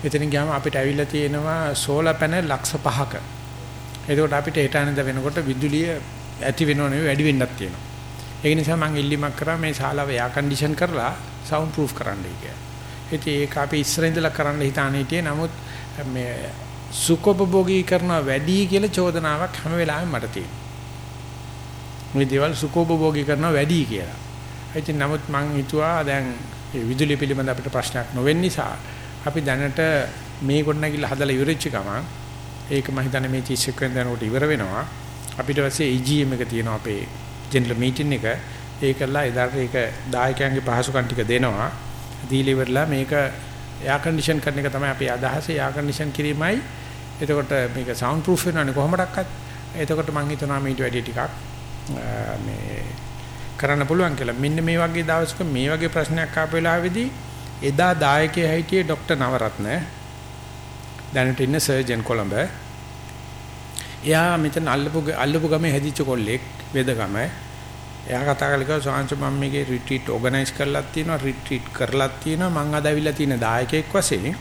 එතනින් ගියාම අපිට ඇවිල්ලා තියෙනවා සෝලාර් පැනල් ලක්ෂ 5ක. එතකොට අපිට හෙට අනද වෙනකොට විදුලිය ඇති වෙනව නෙවෙයි වැඩි වෙන්නත් තියෙනවා. ඒක නිසා මම ඉල්ලීමක් කරා මේ ශාලාව එයා කන්ඩිෂන් කරලා සවුන්ඩ් ප්‍රූෆ් කරන්නයි කියලා. ඉතින් ඒක අපි ඉස්සර ඉඳලා කරන්න හිතාන හිටියේ නමුත් මේ සුඛෝපභෝගී කරනවා වැඩි කියලා චෝදනාවක් හැම වෙලාවෙම මට තියෙනවා. මේ දේවල් සුඛෝපභෝගී කරනවා වැඩි කියලා. ඉතින් නමුත් මං හිතුවා දැන් විදුලිය පිළිබඳ අපිට ප්‍රශ්නයක් නොවෙන්න නිසා අපි දැනට මේ ගොඩනැගිල්ල හදලා ඉවරෙච්ච ගමන් ඒක මම හිතන්නේ මේ 31 වෙනිදාට ඉවර වෙනවා. අපිට පස්සේ EGM එක තියෙනවා අපේ ජෙනරල් මීටින් එක. ඒකලා එදාට ඒක දායකයන්ගේ පහසුකම් ටික දෙනවා. දීලා ඉවරලා මේක එයා කන්ඩිෂන් කරන එක තමයි අපේ අදහස. එයා කන්ඩිෂන් කිරීමයි. එතකොට මේක සවුන්ඩ් ප්‍රූෆ් වෙනවනේ කොහොමඩක්වත්. එතකොට මම හිතනවා මේට වැඩි ටිකක් මේ කරන්න පුළුවන් කියලා. මෙන්න මේ වගේ දවසක මේ වගේ ප්‍රශ්නයක් ආපු වෙලාවේදී එදා දායකයෙ හිටියේ ડોක්ටර් නවරත්න. දැනට ඉන්න සර්ජන් කොළඹ. එයා මෙතන අල්ලපු අල්ලපු ගමේ හැදිච්ච කොල්ලෙක් වෙදගම. එයා කතා කරලා කිව්වා සාංශ මම මේකේ රිට්‍රීට් ඕගනයිස් කරලා තියෙනවා රිට්‍රීට් කරලා තියෙනවා මං අද අවිල්ලා තියෙන දායකයෙක් වශයෙන්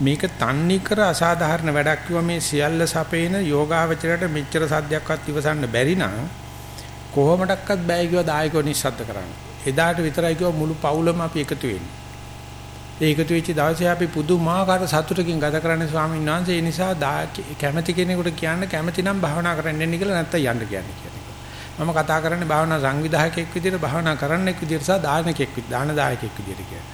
මේක තන්නේ කර අසාධාරණ වැඩක් කිව්වා මේ සියල්ල සපේන යෝගාවචරයට මෙච්චර සද්දයක්වත් ඉවසන්න බැරි නම් කොහොමඩක්වත් බෑ කිව්වා දායකව නිස්සද්ද කරන්න. එදාට විතරයි කිව්වා මුළු පවුලම අපි එකතු වෙන්නේ. ඒ එකතු වෙච්ච දවසේ අපි පුදුමාකාර සතුටකින් ගත කරන්නේ ස්වාමීන් වහන්සේ. ඒ නිසා කැමැති කෙනෙකුට කියන්න කැමැති නම් භාවනා කරන්න එන්න කියලා නැත්තම් යන්න කියන්නේ කියන එක. මම කතා කරන්නේ භාවනා සංවිධායකයෙක් විදිහට භාවනා කරන්නෙක් විදිහට සහ දානකෙක් විදිහට දාන දායකයෙක් විදිහට කියලා.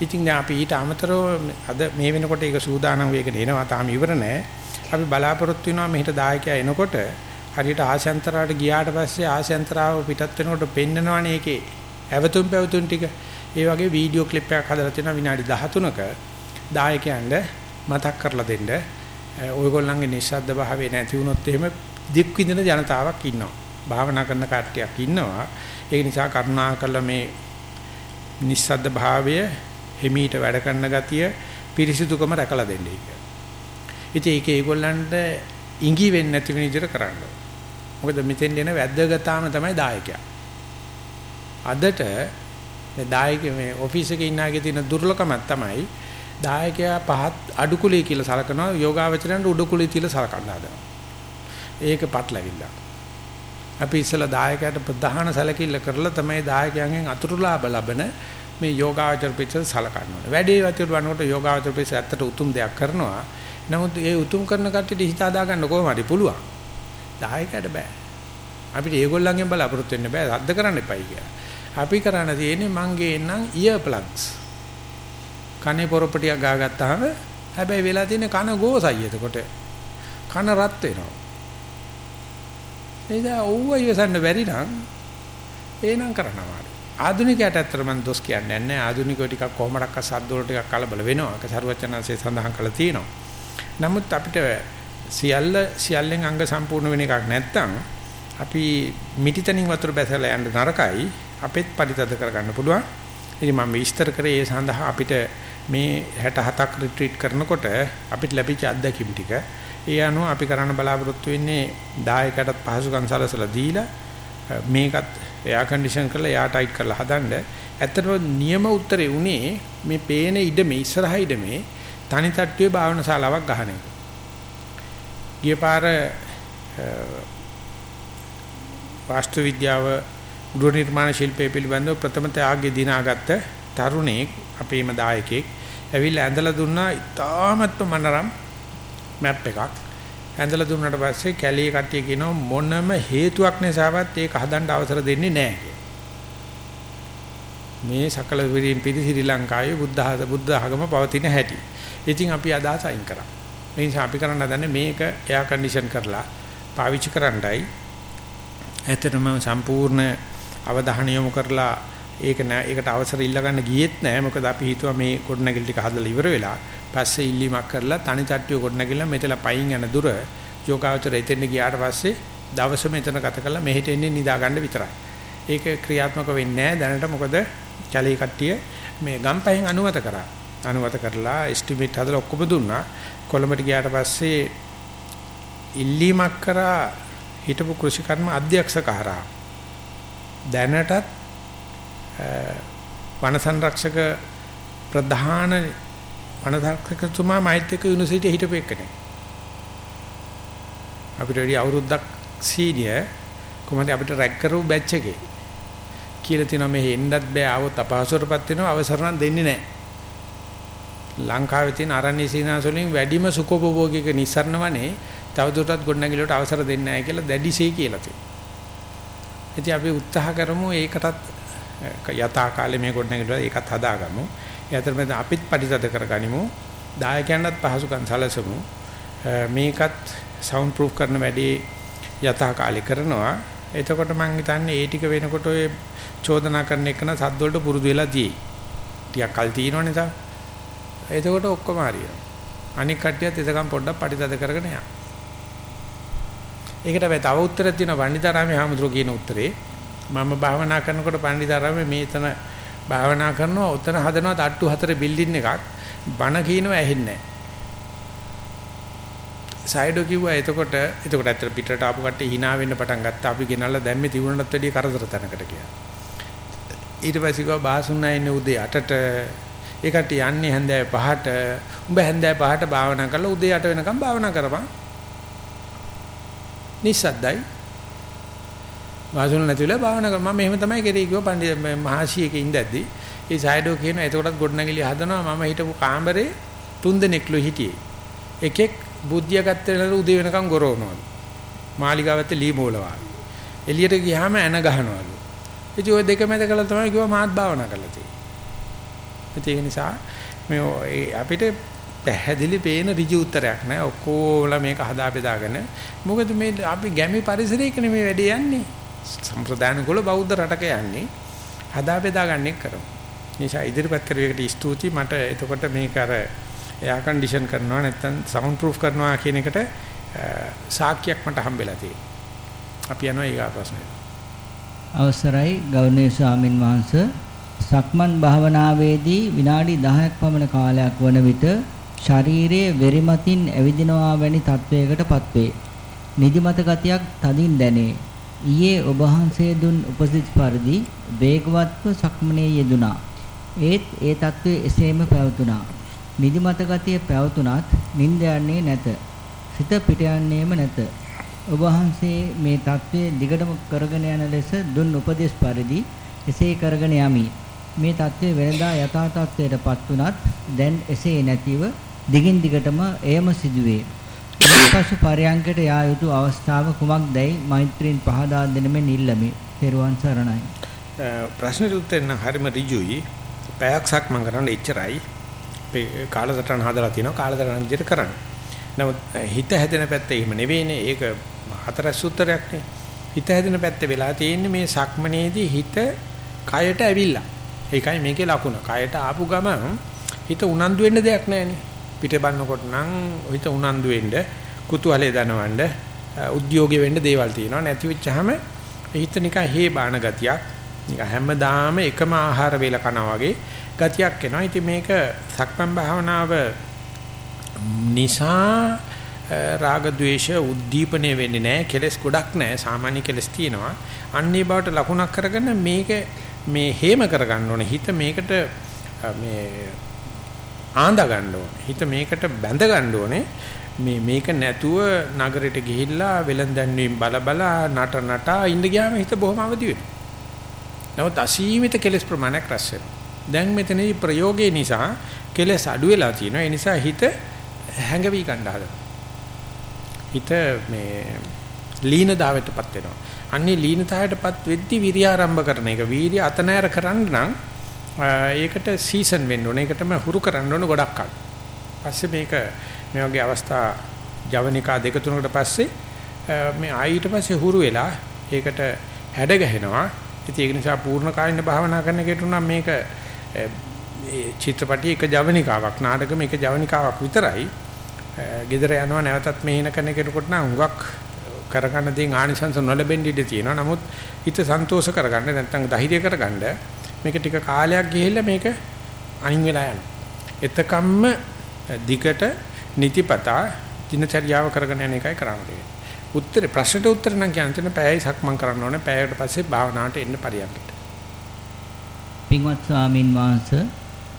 ඉතින් දැන් අපි ඊට අමතරව අද මේ වෙනකොට ඒක සූදානම් වෙගෙන එනවා. තාම ඉවර නෑ. අපි බලාපොරොත්තු වෙනවා මෙහෙට දායකයා එනකොට හරියට ආශයන්තරාට ගියාට පස්සේ ආශයන්තරාව පිටත් වෙනකොට පෙන්නනවනේ ඒකේ ඇවතුම් පැවතුම් ටික. ඒ වගේ වීඩියෝ ක්ලිප් එකක් හදලා තියෙනවා විනාඩි 13ක දායකයන්ට මතක් කරලා දෙන්න. ඔයගොල්ලන්ගේ නිශ්ශබ්ද භාවය නැති වුණොත් එහෙම දික් විඳින ජනතාවක් ඉන්නවා. භාවනා කරන කට්ටියක් ඉන්නවා. ඒ නිසා කරුණාකරලා මේ නිස්සද්ද භාවය හිමීට වැඩ කරන ගතිය පිරිසිදුකම රැකලා දෙන්නේ කියලා. ඉතින් ඒක ඒගොල්ලන්ට ඉඟි වෙන්නේ නැති වෙන විදිහට කරන්න. මොකද මෙතෙන් එන වැද්දගතාම තමයි දායකයා. අදට මේ දායක මේ ඔෆිස් එකේ ඉන්නාගේ තියෙන දුර්ලභකමක් තමයි දායකයා පහත් අඩු කුලී කියලා සලකනවා යෝගාවචරයන්ට උඩු කුලී කියලා සලකන්න හදනවා. ඒක පටලවිල්ල. අපි ඉස්සලා දායකයාට ප්‍රධාන සැලකිල්ල කරලා තමයි දායකයන්ගෙන් අතුරු ලාභ ලබන මේ යෝගාවචර පිටස සලකන්න ඕනේ. වැඩි වතුර වනකොට යෝගාවචර පිටස ඇත්තට උතුම් දෙයක් කරනවා. නමුත් ඒ උතුම් කරන කට්ටියට හිත හදා ගන්න කොහොම හරි පුළුවන්. දායකයට බෑ. අපිට ඒගොල්ලන්ගෙන් බලාපොරොත්තු වෙන්න බෑ. රද්ද කරන්න එපයි කියලා. අපි කරන්න තියෙන්නේ මං ගේන්නම් ඉයර් ප්ලග්ස්. කනේ පොරොපටියක් ගාගත්තාම හැබැයි වෙලා තියෙන කන ගෝසයි එතකොට. කන රත් වෙනවා. එදා ඕව ඉවසන්න බැරි නම් ඒනම් කරනවා. ආධුනිකයට ඇත්තට මම දොස් කියන්නේ නැහැ. ආධුනිකෝ ටිකක් කොහොමඩක්ක සද්ද වල ටිකක් කලබල වෙනවා. ඒක සරුවචනanse සඳහන් කරලා තියෙනවා. නමුත් අපිට සියල්ල සියල්ලෙන් අංග සම්පූර්ණ වෙන එකක් නැත්තම් අපි මිටිතනින් වතුර බැසලා යන්න නරකයි. අපෙත් පරිතද කරගන්න පුළුවන්. ඉතින් මම විස්තර කරේ ඒ සඳහා අපිට මේ 67ක් රිට්‍රීට් කරනකොට අපිට ලැබිච්ච අත්දැකීම් ටික ඒ අනුව අපි කරන්න බලාපොරොත්තු වෙන්නේ දායකයටත් පහසුකම් සලසලා දීලා මේකත් එයා කන්ඩිෂන් කරලා එයා ටයිට් කරලා හදන්න. ඇත්තටම නියම උත්තරේ උනේ මේ පේන ඉඩමේ ඉස්සරහා ඉඩමේ තනි තට්ටුවේ භාවනා ශාලාවක් ගහන එක. ගිය පාර වාස්තු විද්‍යාව ගෘහ නිර්මාණ ශිල්පයේ පිළිබඳව ප්‍රථම ත්‍යාගයේ දිනාගත්ත තරුණෙක් අපේම දායකයෙක් ඇවිල්ලා ඇඳලා දුන්නා ඉතාමත්ම මනරම් මැප් එකක් ඇඳලා දුන්නාට පස්සේ කැලේ කට්ටිය කියනවා මොනම හේතුවක් නිසාවත් ඒක හදන්න අවසර දෙන්නේ නැහැ මේ සකල විරින් පිරි ශ්‍රී ලංකාවේ බුද්ධ බුද්ධ ආගම පවතින හැටි. ඉතින් අපි අදහස අයින් කරා. මේ නිසා අපි කරන්න හදන්නේ මේක එයා කන්ඩිෂන් කරලා පාවිච්චි කරන්නයි. ඇත්තටම සම්පූර්ණ අවධානය යොමු කරලා ඒක නෑ ඒකට අවසර ඉල්ල ගන්න ගියෙත් නෑ මොකද අපි හිතුවා මේ කොටනගිල් ටික හදලා ඉවර වෙලා පස්සේ ඉල්ලීමක් කරලා තනි තට්ටිය කොටනගිල්ල මෙතන පයින් යන දුර යෝගාවචර එතෙන් ගියාට පස්සේ දවසම එතන ගත කරලා මෙහෙට එන්නේ නිදා ගන්න විතරයි. ඒක ක්‍රියාත්මක වෙන්නේ නෑ දැනට මොකද කැලේ කට්ටිය මේ ගම්පහෙන් අනුමත කරා. අනුමත කරලා එස්ටිමේට් හදලා ඔක්කොම දුන්නා. කොළඹට ගියාට පස්සේ ඉල්ලීමක් කරා හිටපු කෘෂිකර්ම අධ්‍යක්ෂකහරා දැනටත් වන සංරක්ෂක ප්‍රධාන වන සංරක්ෂකතුමා මෛත්‍රික යුනිවර්සිටියේ හිටපු එකනේ. අපිට වැඩි අවුරුද්දක් සීනියර් කොහොමද අපිට රැක් කරපු බැච් එකේ කියලා තියෙනවා මේ එන්නත් බෑ આવොත් අපහසුරපත් වෙනවා අවසර නම් දෙන්නේ නැහැ. ලංකාවේ තියෙන අරණ්‍ය සීනාස වලින් වැඩිම සුඛෝපභෝගික නිස්සරණ වනේ තවදුරටත් ගොඩනැගිල්ලට අවසර දෙන්නේ නැහැ කියලා දැඩිසේ කියලා තියෙනවා. ඉතින් අපි උත්සාහ කරමු ඒකටත් යථා කාලේ මේ ගොඩනැගිල්ල ඒකත් හදාගමු. ඒ අතරමැද අපිත් පරිසද කරගනිමු. දායකයන්ටත් පහසුකම් සැලසමු. මේකත් සවුන්ඩ් ප්‍රූෆ් කරන වැඩේ යථා කාලේ කරනවා. එතකොට මම හිතන්නේ ඒ ටික වෙනකොට ඔය චෝදනා කරන එක න සද්ද වලට පුරුදු වෙලා තියෙයි. ටිකක් කල් තියෙනවනේ තා. එතකොට ඔක්කොම හරියනවා. අනික කට්ටියත් එතකම් පොඩ්ඩක් පරිතද කරගෙන යන්න. ඒකට වෙයි තව උත්තරයක් තියෙනවා පණ්ඩිතාරාමේ හාමුදුරුවෝ කියන උත්තරේ. මම භාවනා කරනකොට පණ්ඩිතාරාමේ මේතන භාවනා කරනවා උතන හදනවා තට්ටු හතරේ බිල්ඩින් එකක් බණ කියනවා ඇහෙන්නේ නැහැ. සයිඩෝ කිව්වා එතකොට එතකොට ඇත්තට පිටරට ආපු කට්ටිය hina වෙන්න පටන් ගත්තා. අපි ගෙනල්ලා දැම්මේ තිබුණටත් වැඩිය කරදර තැනකට කියලා. ඊට පස්සේ කිව්වා බාසුන්නා ඉන්නේ උදේ 8ට ඒ කට්ටිය යන්නේ හැන්දෑවේ 5ට. උඹ හැන්දෑවේ 5ට භාවනා කරලා උදේ 8 වෙනකම් භාවනා කරපන්. නිස්සද්දයි. වාසුන නැතිවලා භාවනා කර මම එහෙම තමයි කරේ කිව්වා පණ්ඩිත මහාශියක ඉඳද්දි. ඒ සයිඩෝ කියන එතකොටත් ගොඩනැගිලි හදනවා මම හිටපු කාමරේ තුන් දෙනෙක්ලු හිටියේ. එකෙක් බුද්ධිය ගත්තේ උදේ වෙනකම් ගොරවනවලු. මාලිගාවත් ලී මූලවා. එළියට ගියාම එන ගහනවලු. ඉතින් ওই දෙක මැද කළා තමයි කිව්වා මාත් භාවනා කරලා තියෙන්නේ. ඒක නිසා මේ අපිට පැහැදිලි පේන ඍජු උත්තරයක් නෑ. ඔක්කොම මේක හදා බෙදාගෙන මොකද මේ අපි ගැමි පරිසරයක නෙමෙයි වැඩේ යන්නේ. සම්ප්‍රදාන කුල බෞද්ධ රටක යන්නේ. හදා බෙදා ගන්න එක කරමු. නිසා ඉදිරිපත් කරුවේකට ස්තුතියි මට එතකොට මේක අර එයා කන්ඩිෂන් කරනවා නැත්නම් සවුන්ඩ් ප්‍රූෆ් කරනවා කියන එකට සාක්කියක් මට හම්බෙලා තියෙනවා. අපි යනවා ඊගා ප්‍රශ්නෙට. අවසරයි ගෞරවනීය ස්වාමින් වහන්සේ සක්මන් භාවනාවේදී විනාඩි 10ක් පමණ කාලයක් වන විට ශරීරයේ වෙරිමතින් ඇවිදිනවා වැනි තත්වයකටපත් වේ. නිදිමත ගතියක් තදින් දැනේ. ඊයේ ඔබ වහන්සේ දුන් උපදෙස් පරිදි වේගවත්ව සක්මනේ යෙදුණා. ඒත් ඒ తත්වයේ එසේම පැවතුණා. නිදිමත ගතිය පැවතුණත් නිින්ද යන්නේ නැත. සිත පිට යන්නේම නැත. ඔබ වහන්සේ මේ தત્ත්වය දිගටම කරගෙන යන ලෙස දුන් උපදෙස් පරිදි එසේ කරගෙන යමි. මේ தત્ත්වය වෙනදා යථා තත්ත්වයටපත් උනත් දැන් එසේ නැතිව දිගින් දිගටම එයම සිදුවේ. පසු පරයන්කට යා යුතු අවස්ථාව කුමක්දයි මෛත්‍රීන් පහදා දෙනමෙන් ඉල්ලමි. තෙරුවන් සරණයි. ප්‍රශ්නෙට උත්තර නම් හරිම ඍජුයි. පැයක් සක්මන් කරන්න එච්චරයි. අපේ කාලසටහන හදලා තියෙනවා කාලසටහන විදිහට කරන්න. නමුත් හිත හැදෙන පැත්ත එහෙම නෙවෙයිනේ. ඒක හතරස් සූත්‍රයක්නේ. හිත හැදෙන පැත්තේ වෙලා තියෙන්නේ මේ සක්මනේදී හිත කයට ඇවිල්ලා. ඒකයි මේකේ ලකුණ. කයට ආපු ගමන් හිත උනන්දු වෙන්න දෙයක් නැහැනේ. පිට බannකොට නම් හිත උනන්දු වෙන්න, කුතුහලයේ දනවන්න, උද්‍යෝගය වෙන්න දේවල් තියෙනවා. නැති වෙච්චාම හිත නිකන් හේ බාන ගතියක්. නිකන් හැමදාම එකම ආහාර වේල කනවා වගේ ගතියක් එනවා. ඉතින් මේක සක්මන් භාවනාව නිසා රාග ద్వේෂ උද්දීපනය වෙන්නේ නැහැ. කෙලස් ගොඩක් නැහැ. සාමාන්‍ය කෙලස් තියෙනවා. අන්නේ බවට ලකුණක් කරගෙන මේක මේ හේම කරගන්න ඕනේ. හිත මේකට මේ ආඳ ගන්න ඕනේ. හිත මේකට බැඳ ගන්න ඕනේ. මේ මේක නැතුව නගරෙට ගිහිල්ලා වෙලඳන්වීම බල බල නට නටා ඉඳ ගියාම හිත බොහොම අවදි වෙනවා. නමුත් අසීමිත කෙලස් ප්‍රමාණයක් රැස් වෙනවා. දැන් මෙතනදී ප්‍රයෝගය නිසා කෙලස් අඩු වෙලා තියෙනවා. ඒ නිසා හිත හැඟවි ගන්න හදනවා. හිත මේ ලීන දාවටපත් වෙනවා. අන්නේ ලීනතාවයටපත් වෙද්දි විරිය ආරම්භ කරන එක. වීර්ය අතනෑර කරන්න නම් ඒකට සීසන් වෙන්න ඕනේ. ඒකටම හුරු කරන්න ඕනේ ගොඩක් කල්. පස්සේ මේක මේ වගේ අවස්ථා ජවනිකා දෙක තුනකට පස්සේ මේ ආයෙත් පස්සේ හුරු වෙලා ඒකට හැඩ ගැහෙනවා. ඉතින් ඒක නිසා පූර්ණ කායින භාවනා කරන එකට නම් මේක ඒ චිත්‍රපටි එක ජවනිකාවක් නාටකම එක ජවනිකාවක් විතරයි. ගෙදර යනවා නැවතත් මෙහෙන කරන කෙනෙකුට නම් හුඟක් කරගන්න දේන් ආනිසංස නොලැබෙන්න ඉඩ තියෙනවා. නමුත් හිත සන්තෝෂ කරගන්න නැත්නම් ධෛර්ය කරගන්න මේක ටික කාලයක් ගිහිල්ලා මේක අයින් වෙලා යනවා. එතකම්ම දිගට නිතිපතා දිනචර්යාව කරගෙන යන එකයි කරන්නේ. උත්තරේ ප්‍රශ්නට උත්තර නම් කියන්නේ පැයයි සක්මන් කරන්න ඕනේ. පැයකට පස්සේ භාවනාවට එන්න පරියන්කට. පින්වත් ස්වාමින් වහන්සේ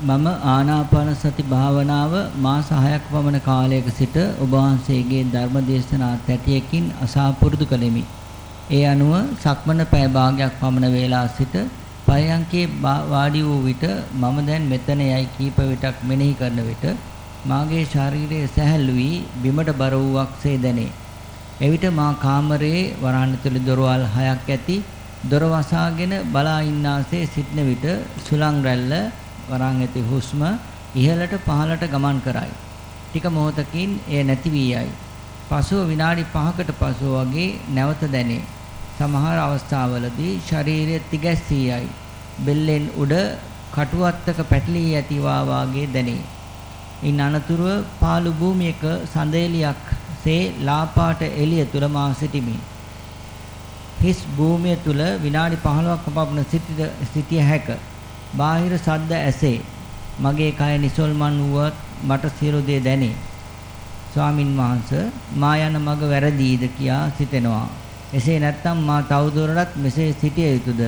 මම ආනාපාන සති භාවනාව මාස 6ක් පමණ කාලයක සිට ඔබ වහන්සේගේ ධර්ම දේශනා තැටියකින් අසා පුරුදු කළෙමි. ඒ අනුව සක්මන පැය භාගයක් පමණ වේලා සිට පයංකේ වාඩි වූ විට මම දැන් මෙතන යයි කීප විටක් මෙනෙහි කරන විට මාගේ ශරීරයේ සැහැල්ලු වී බිමට බර වූවක්සේ දැනේ. එවිට මා කාමරයේ වරාණතුළු දොරවල් හයක් ඇති දොර වසාගෙන බලා ඉන්නාසේ සිටන විට සුලං රැල්ල වරන් ඇති හුස්ම ඉහළට පහළට ගමන් කරයි. ටික මොහොතකින් එය නැති වී යයි. පසුව විනාඩි 5කට පසුව වගේ නැවත දැනේ. සමහර අවස්ථාවලදී ශරීරය තිගැස්සී යයි. බෙල්ලෙන් උඩ කටුවත්තක පැටලී ඇතිවා වාගේ දැනේ. ඉන් අනතුරුව පාළු භූමියක සඳේලියක් සේ ලාපාට එළිය තුල මා සිටිමි. හිස් භූමිය තුල විනාඩි 15ක් පමණ සිටිය හැක. බාහිර ශබ්ද ඇසේ. මගේ කය නිසල්මන් වුවත් මට සියලු දේ දැනේ. ස්වාමින් වහන්සේ මා යන මඟ වැරදීද කියා සිතෙනවා. එසේ නැත්නම් මා තවදුරටත් මෙසේ සිටිය යුතුද?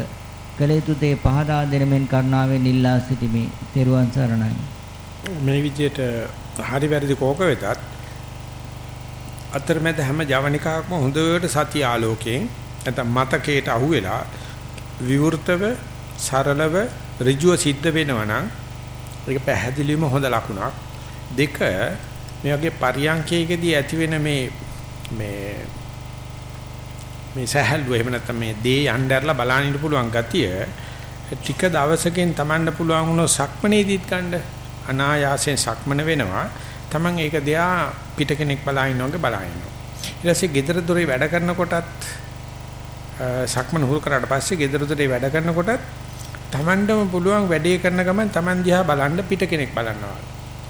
කළ යුතු දේ පහදා දෙන මෙන් කරුණාවෙන් ඉල්ලා සිටිමි. තෙරුවන් සරණයි. මේ විදිහට හරි වැරදි කෝක වෙතත් අතරමැද හැම ජවනිකාවක්ම හොඳට සතිය ආලෝකයෙන් නැත්නම් මතකයට අහුවෙලා විවෘතව සරලව ඍජුව සිද්ධ වෙනවා නම් ඒක පැහැදිලිවම හොඳ ලකුණක්. දෙක මේ වගේ පරියන්කයකදී ඇති වෙන මේ මේ මේ සහැල්ලුව එහෙම නැත්නම් මේ දේ යnderලා බලන්න ඉන්න පුළුවන් ගතිය ටික දවසකින් Tamanne පුළුවන් වුණොත් සක්මනේදීත් ගන්න අනායාසයෙන් සක්මන වෙනවා. Taman ඒක දිහා පිට කෙනෙක් බලා ඉන්නවගේ බලා ඉන්නවා. ඊට පස්සේ gedara dore වැඩ කරනකොටත් සක්මන හුරු කරාට පස්සේ gedara dore වැඩ කරනකොටත් Tamandම පුළුවන් වැඩේ කරන ගමන් Taman දිහා බලන්න පිට කෙනෙක් බලනවා.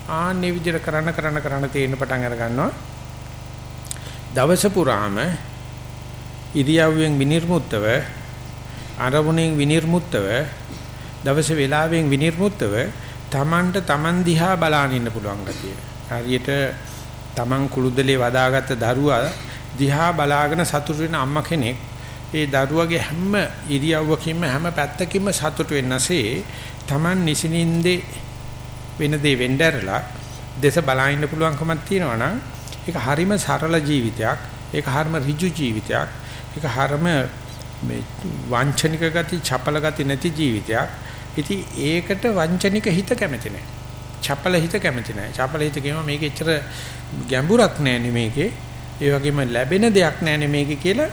ආන්නේ විදිහට කරන්න කරන්න කරන්න තේින්න පටන් අර ගන්නවා. දවස පුරාම ඉරියව්වෙන් විනිර්මුත්තව අරමුණෙන් විනිර්මුත්තව දවස වේලාවෙන් විනිර්මුත්තව තමන්ට තමන් දිහා බලන ඉන්න පුළුවන් ගතිය. හරියට තමන් කුළුදලේ වදාගත්ත දරුවා දිහා බලාගෙන සතුටු වෙන අම්මා කෙනෙක්. ඒ දරුවගේ හැම ඉරියව්වකින්ම හැම පැත්තකින්ම සතුටු වෙන්නසේ තමන් නිසිනින්දේ වෙන දේ වෙnderලා දේශ බලා ඉන්න පුළුවන්කමක් තියෙනවා නම් ඒක හරිම සරල ජීවිතයක්. ඒක හරිම ඍජු ජීවිතයක්. ඒක හරිම මේ වංචනික ගති චපල ගති නැති ජීවිතයක්. ඉතින් ඒකට වංචනික හිත කැමති නැහැ චපල හිත කැමති නැහැ චපල හිත කියනවා මේක එච්චර ගැඹුරක් නැහැ මේකේ. ඒ වගේම ලැබෙන දෙයක් නැහැ මේකේ කියලා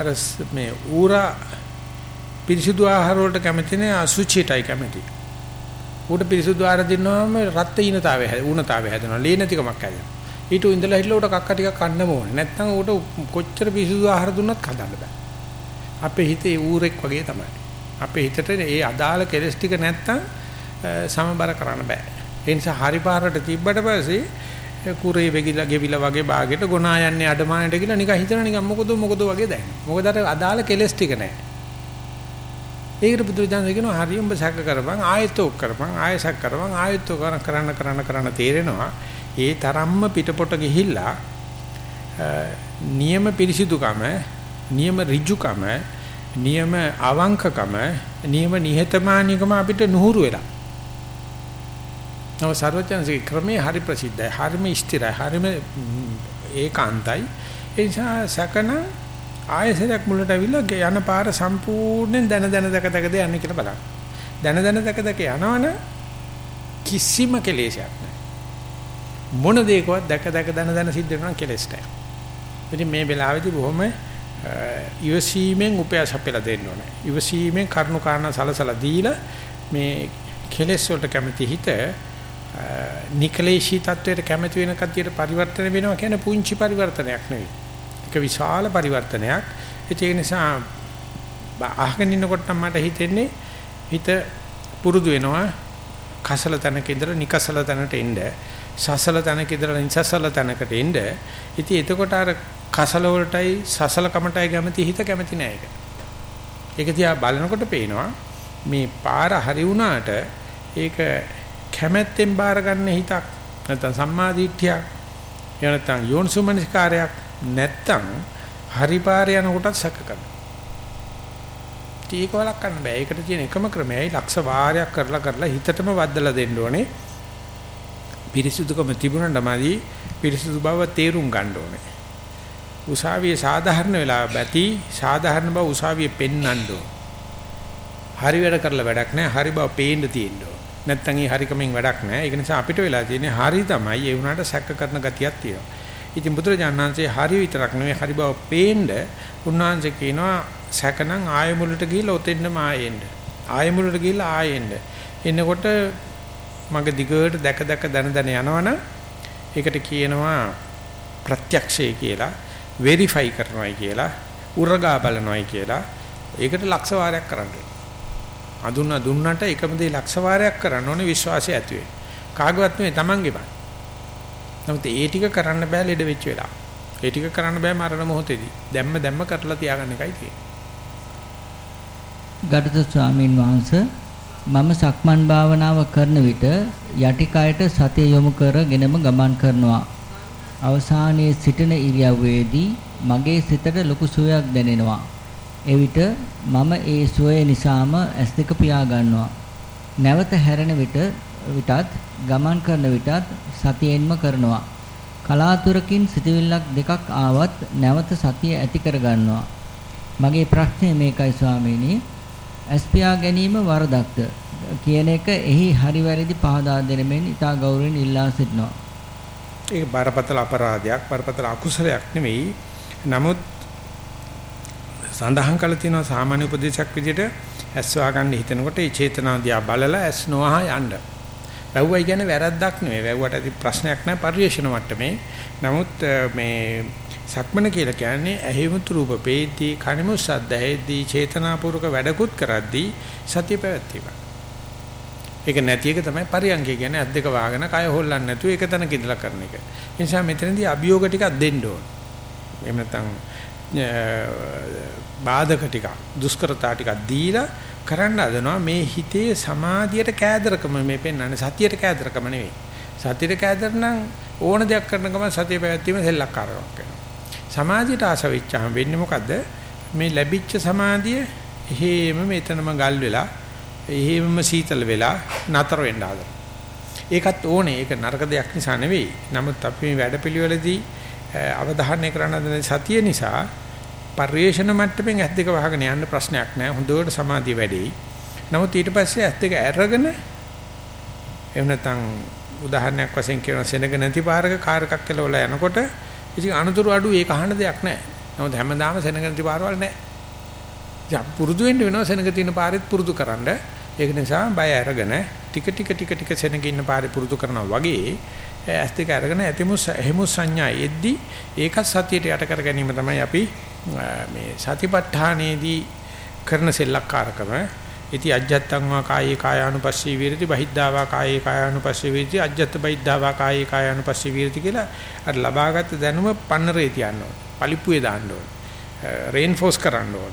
අර මේ ඌරා පිරිසිදු ආහාර වලට කැමති නැහැ අසුචියටයි කැමති. ඌට පිරිසුදු ආහාර දෙනවාම රත් ඊනතාවය ඌනතාවය හැදෙනවා. ලේ නැතිකමක් හැදෙනවා. ඊට ඉඳලා හිටලා ඌට කක්ක ටිකක් කන්න ඕනේ. නැත්නම් ඌට කොච්චර පිරිසුදු ආහාර දුන්නත් කඩන්න බෑ. අපේ හිතේ ඌරෙක් වගේ තමයි. අපේ හිතට ඒ අදාළ කෙලස් ටික නැත්නම් සමබර කරන්න බෑ. ඒ නිසා හරි පාරට තිබ්බට පස්සේ කුරේ වෙගිලා ගෙවිලා වගේ ਬਾගෙට ගොනා යන්නේ අඩමානට කියලා නිකන් හිතන නිකන් මොකද මොකද වගේ දැනෙනවා මොකද අර අදාළ කෙලස් ටික නැහැ ඒකට බුදුරජාණන් කියනවා හරි උඹ සැක කරපන් ආයෙත් ඔක් කරපන් ආයෙ සැක කරපන් ආයෙත් ඔක් කරන්න කරන්න කරන්න තේරෙනවා. ඒ තරම්ම පිටපොට ගිහිල්ලා නියම පිරිසිදුකම නියම ඍජුකම නියම අවංකකම නියම නිහතමානීකම අපිට නුහුරු වෙලා නව සර්වඥන්සේ ක්‍රමේ හරි ප්‍රසිද්ධයි හරිම ස්ථිරයි හරිම ඒකාන්තයි ඒ නිසා සැකන ආයසරයක් මුලට ඇවිල්ලා යන පාර සම්පූර්ණයෙන් දන දන දක දක ද යන්නේ කියලා බලන්න. දන දන දක දක යනවන කිසිම කෙලෙසයක් නැහැ. මොන දෙයකවත් දක දක දන දන සිද්ධ වෙනවා කෙලෙස් නැහැ. ඉතින් මේ වෙලාවේදී බොහොම ඉවසීමෙන් උපයාස අපෙලා දෙන්න ඕනේ. ඉවසීමෙන් කරුණු කාරණා සලසලා දීලා මේ කෙලෙස් වලට කැමති හිත නිකලේශී තත්වයට කැමති වෙන කතියට පරිවර්තන වෙනවා කියන්නේ පුංචි පරිවර්තනයක් නෙවෙයි. ඒක විශාල පරිවර්තනයක්. ඒ නිසා අහගෙන ඉන්නකොට මට හිතෙන්නේ හිත පුරුදු වෙනවා කසල තැනක ඉඳලා නිකසල තැනට එන්න. සසල තැනක ඉඳලා නිසසල තැනකට එන්න. ඉතින් එතකොට අර කසල වලටයි සසල කමටයි කැමති හිත කැමති නෑ ඒක. ඒක දිහා බලනකොට පේනවා මේ පාර හරි වුණාට ඒක කැමැත්තෙන් බාර ගන්න හිතක් නැත්නම් සම්මාදිට්ඨියක් එහෙම නැත්නම් යෝනිසුමනස්කාරයක් නැත්නම් හරි පාර යනකොටත් සැක කරනවා. ඒක වළක්වන්න බෑ. ඒකට තියෙන එකම ක්‍රමයයි ලක්ෂ වාරයක් කරලා කරලා හිතටම වද්දලා දෙන්න ඕනේ. පිරිසුදුකම තිබුණාටමදී පිරිසුදු බව තේරුම් ගන්න ඕනේ. උසාවියේ සාධාරණ වෙලා බැති සාධාරණ බව උසාවියේ පෙන්වන්න ඕනේ. හරි වැඩ කරලා වැඩක් නැහැ. හරි බව පේන්න තියෙන්න ඕන. නැත්තම් ඒ හරිකමෙන් වැඩක් නැහැ. ඒක නිසා අපිට වෙලා තියෙන්නේ හරි තමයි ඒ වුණාට සැක කරන ගතියක් තියෙනවා. ඉතින් බුදුරජාණන්සේ හරි විතරක් නෙවෙයි හරි බව පේන්න උන්වහන්සේ කියනවා සැකනම් ආය මුලට ගිහිල්ලා ඔතෙන්නම ආයෙන්න. ආය මුලට ගිහිල්ලා ආයෙන්න. එන්නකොට මග දිගට දැක දැක දන දන යනවනම් ඒකට කියනවා ප්‍රත්‍යක්ෂය කියලා වෙරිෆයි කරනවායි කියලා උරගා බලනවායි කියලා ඒකට ලක්ෂ වාරයක් කරන්න අඳුන දුන්නට එකම දේ ලක්ෂ වාරයක් කරන්න ඕනේ විශ්වාසය ඇති වෙයි. කාගවත් නෙවෙයි Tamangeම. නමුත් ඒ ටික කරන්න බෑ ලෙඩ වෙච්ච වෙලාව. ඒ ටික කරන්න බෑ මරණ මොහොතේදී. දැම්ම දැම්ම කරලා තියාගන්න එකයි තියෙන්නේ. ගරුතර ස්වාමීන් වහන්සේ මම සක්මන් භාවනාව කරන විට යටි කයට සතිය යොමු කරගෙනම ගමන් කරනවා. අවසානයේ සිටින ඉරියව්වේදී මගේ සිතට ලොකු සුවයක් දැනෙනවා. එවිට මම ඒ සුවය නිසාම ඇස් දෙක පියා ගන්නවා. නැවත හැරෙන විට විටත් ගමන් කරන විටත් සතියෙන්ම කරනවා. කලාතුරකින් සිතවිල්ලක් දෙකක් ආවත් නැවත සතිය ඇති කර ගන්නවා. මගේ ප්‍රශ්නය මේකයි ස්වාමීනි. ඇස්පියා ගැනීම වරදක්ද කියන එක එහි හරි වැරදි පහදා දෙන මෙන් ඉතා ගෞරවයෙන් ඉල්ලා සිටිනවා. ඒක බරපතල අපරාධයක්, බරපතල අකුසලයක් නෙවෙයි. නමුත් සඳහන් කළ තියෙනවා සාමාන්‍ය උපදේශයක් විදිහට ඇස් වහගන්න හිතනකොට ඒ චේතනාදියා බලලා ඇස් නොවහ යන්න. වැව්වයි කියන්නේ වැරද්දක් නෙවෙයි. වැව්වට ඇති ප්‍රශ්නයක් නැහැ පරිේශන මට්ටමේ. නමුත් මේ සක්මන කියලා කියන්නේ ඇහිමුතු රූප පේද්දී කනිමු සද්දෙහිදී චේතනාපූර්වක වැඩකුත් කරද්දී සතිය පැවැත්වීම. ඒක නැති එක තමයි පරියංගය කියන්නේ අත් දෙක වාගෙන කය හොල්ලන්නේ නැතුව ඒක තනක ඉඳලා කරන එක. ඒ නිසා මෙතනදී අභියෝග ටිකක් දෙන්න ඕන. එහෙම නැත්නම් බාධක ටිකක් දුෂ්කරතා ටිකක් දීලා කරන්න හදනවා මේ හිතේ සමාධියට කෑදරකම මේ පෙන්වන්නේ සතියට කෑදරකම නෙවෙයි. සතියට කෑදර නම් ඕන දෙයක් කරන ගමන් සතිය පැවැත්වීම සෙල්ලක්කාරකමක් වෙනවා. සමාධියට ආස වෙච්චාම වෙන්නේ මොකද්ද? මේ ලැබිච්ච සමාධිය එහෙම මෙතනම ගල් වෙලා එහෙමම සීතල වෙලා නතර වෙන්න හදනවා. ඒකත් ඕනේ. ඒක නරක දෙයක් නිසා නෙවෙයි. නමුත් අපි මේ වැඩපිළිවෙලදී අවධානය කරන සතිය නිසා පරිේශන මට්ටමින් ඇස් දෙක වහගෙන යන්න ප්‍රශ්නයක් නැහැ. හොඳට සමාධිය වැඩි. නමුත් ඊට පස්සේ ඇස් දෙක අරගෙන එහෙම නැත්නම් උදාහරණයක් වශයෙන් කියන සෙනග නැති පාරක කාර් එකක් කියලා යනකොට ඉතින් අනුතුරු අඩු ඒක අහන්න දෙයක් නැහැ. නමුත් හැමදාම සෙනග නැති පාරවල් නැහැ. ඉතින් පුරුදු වෙන්න වෙනවා සෙනග තියෙන පාරෙත් පුරුදු කරන්න. ඒක නිසා බය අරගෙන ටික ටික ටික ටික සෙනග ඉන්න පාරේ පුරුදු කරනවා වගේ ඇස් දෙක අරගෙන ඇතිමු එහෙමු සංඥා එද්දි ඒකත් සතියට යට කර ගැනීම තමයි අපි මේ සතිපට්ඨානයේදී කරන සෙල්ලක්කාරකම ඉති අජ්ජත්තං වා කායේ කායානුපස්සී විරති බහිද්ධාවා කායේ කායානුපස්සී විරති අජ්ජත් බහිද්ධාවා කායේ කායානුපස්සී විරති කියලා අර ලබාගත් දැනුම පන්නරේ තියන්න ඕන. පලිප්පුවේ දාන්න ඕන. රේන්ෆෝස් කරන්න ඕන.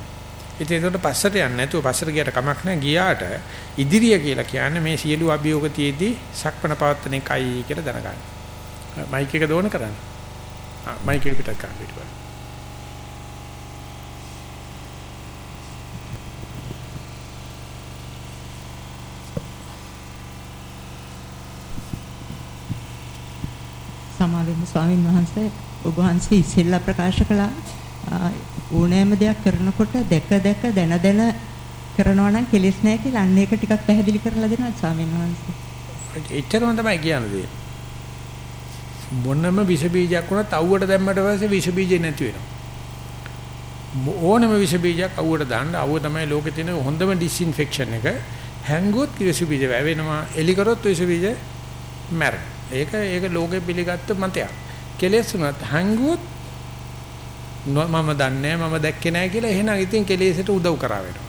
ඉතින් ඒකට පස්සට යන්නේ නැතුව පස්සට ගියට කමක් නැහැ ගියාට ඉදිරිය කියලා කියන්නේ මේ සියලු අභියෝග තියේදී සක්පන පවත්තන එකයි කියලා දැනගන්න. මයික් එක දෝන කරන්න. ආ මයික් එක පිටත් කරන්න පිටපස්ස. සමාවෙන්න ස්වාමින් වහන්සේ ඔබ වහන්සේ ඉස්සෙල්ලා ප්‍රකාශ කළා ඕනෑම දෙයක් කරනකොට දැක දැක දැන දැන කරනවා නම් කෙලෙස් නැහැ කියලා අන්න ඒක ටිකක් පැහැදිලි කරලා දෙනවා ස්වාමීන් වහන්සේ. එච්චරම තමයි කියන්නේ. මොනම විස බීජයක් වුණත් අවුවට දැම්මට පස්සේ විස බීජේ නැති වෙනවා. ඕනම විස බීජයක් අවුවට දාන්න අවුව තමයි ලෝකේ තියෙන හොඳම ඩිස්ඉන්ෆෙක්ෂන් එක. හැංගුවොත් විස බීජ වැවෙනවා. එලි කරොත් විස බීජ මැරෙනවා. ඒක ඒක ලෝකෙ පිළිගත්ත මතයක්. කෙලෙස් උනත් හැංගුවොත් මම දන්නේ මම දැක්කේ නැහැ කියලා එහෙනම් ඉතින් කෙලෙසට උදව් කරා වෙනවා.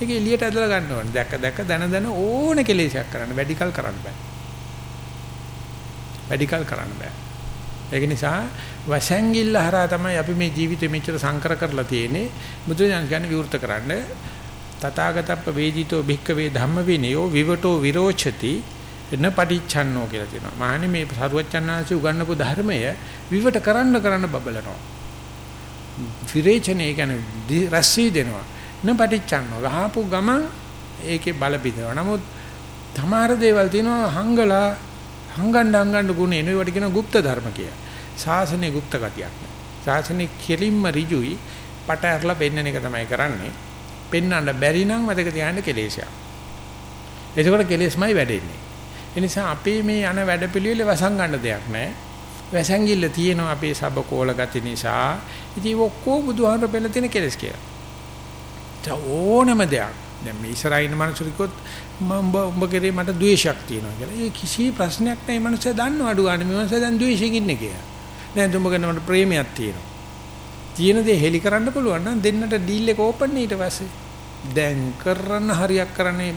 ඒක එළියට ඇදලා ගන්න ඕනේ. දැක දැක දන දන ඕන කෙලෙසයක් කරන්න වැඩිකල් කරන්න බෑ. වැඩිකල් කරන්න බෑ. ඒක නිසා වසංගිල්ල හරහා තමයි අපි මේ ජීවිතේ මෙච්චර සංකර කරලා තියෙන්නේ. බුදුදහම කියන්නේ විවෘත කරන්න. තථාගතප්ප වේදිතෝ භික්කවේ ධම්ම විනයෝ විවටෝ විරෝචති එන පටිච්චන්නෝ කියලා තියෙනවා. මහණනි මේ සරුවච්චන්හන්සේ උගන්වපු ධර්මය විවට කරන්න කරන්න බබලනවා. විරේචනය කියන්නේ රැස්සී දෙනවා. න පටිච්චන්නෝ. ගහපු ගමන් ඒකේ බල බිඳනවා. නමුත් තමාර දේවල් තියෙනවා හංගලා හංගන්න හංගන්න ගුණ එන ඒවට කියනවා গুপ্ত ධර්ම කියලා. ශාසනයේ গুপ্ত ගතියක් නෑ. ශාසනයේ කෙලින්ම ඍජුයි පට ඇරලා පෙන්නන එක තමයි කරන්නේ. පෙන්වන්න බැරි නම් මතක තියාගන්න කෙලෙසයක්. එතකොට කෙලෙස්මයි වැඩෙන්නේ. ඒ නිසා අපේ මේ යන වැඩපිළිවෙල වසන් ගන්න දෙයක් නැහැ. වැසංගිල්ල තියෙනවා අපේ සබකෝල ගති නිසා. ඉතින් ඔක්කොම බුදුහාමර පෙළ තියෙන කෙලස් කියලා. ඕනම දෙයක්. දැන් මේ ඉස්සරහින් මනුස්සරිකොත් මම උඹ කරේ මට ද්වේෂයක් තියෙනවා කියලා. ඒ කිසි ප්‍රශ්නයක් නැහැ. මේ මනුස්සයා දන්නව අඩු ගන්න. මේ මනුස්සයා දැන් ද්වේෂයෙන් ඉන්නේ කියලා. දැන් උඹ ගැන මට ප්‍රේමයක් තියෙනවා. තියෙන දේ හෙලි කරන්න පුළුවන් නම් දෙන්නට ඩීල් එක ඕපන් ඊට පස්සේ. දැන් කරන්න හරියක් කරන්නේ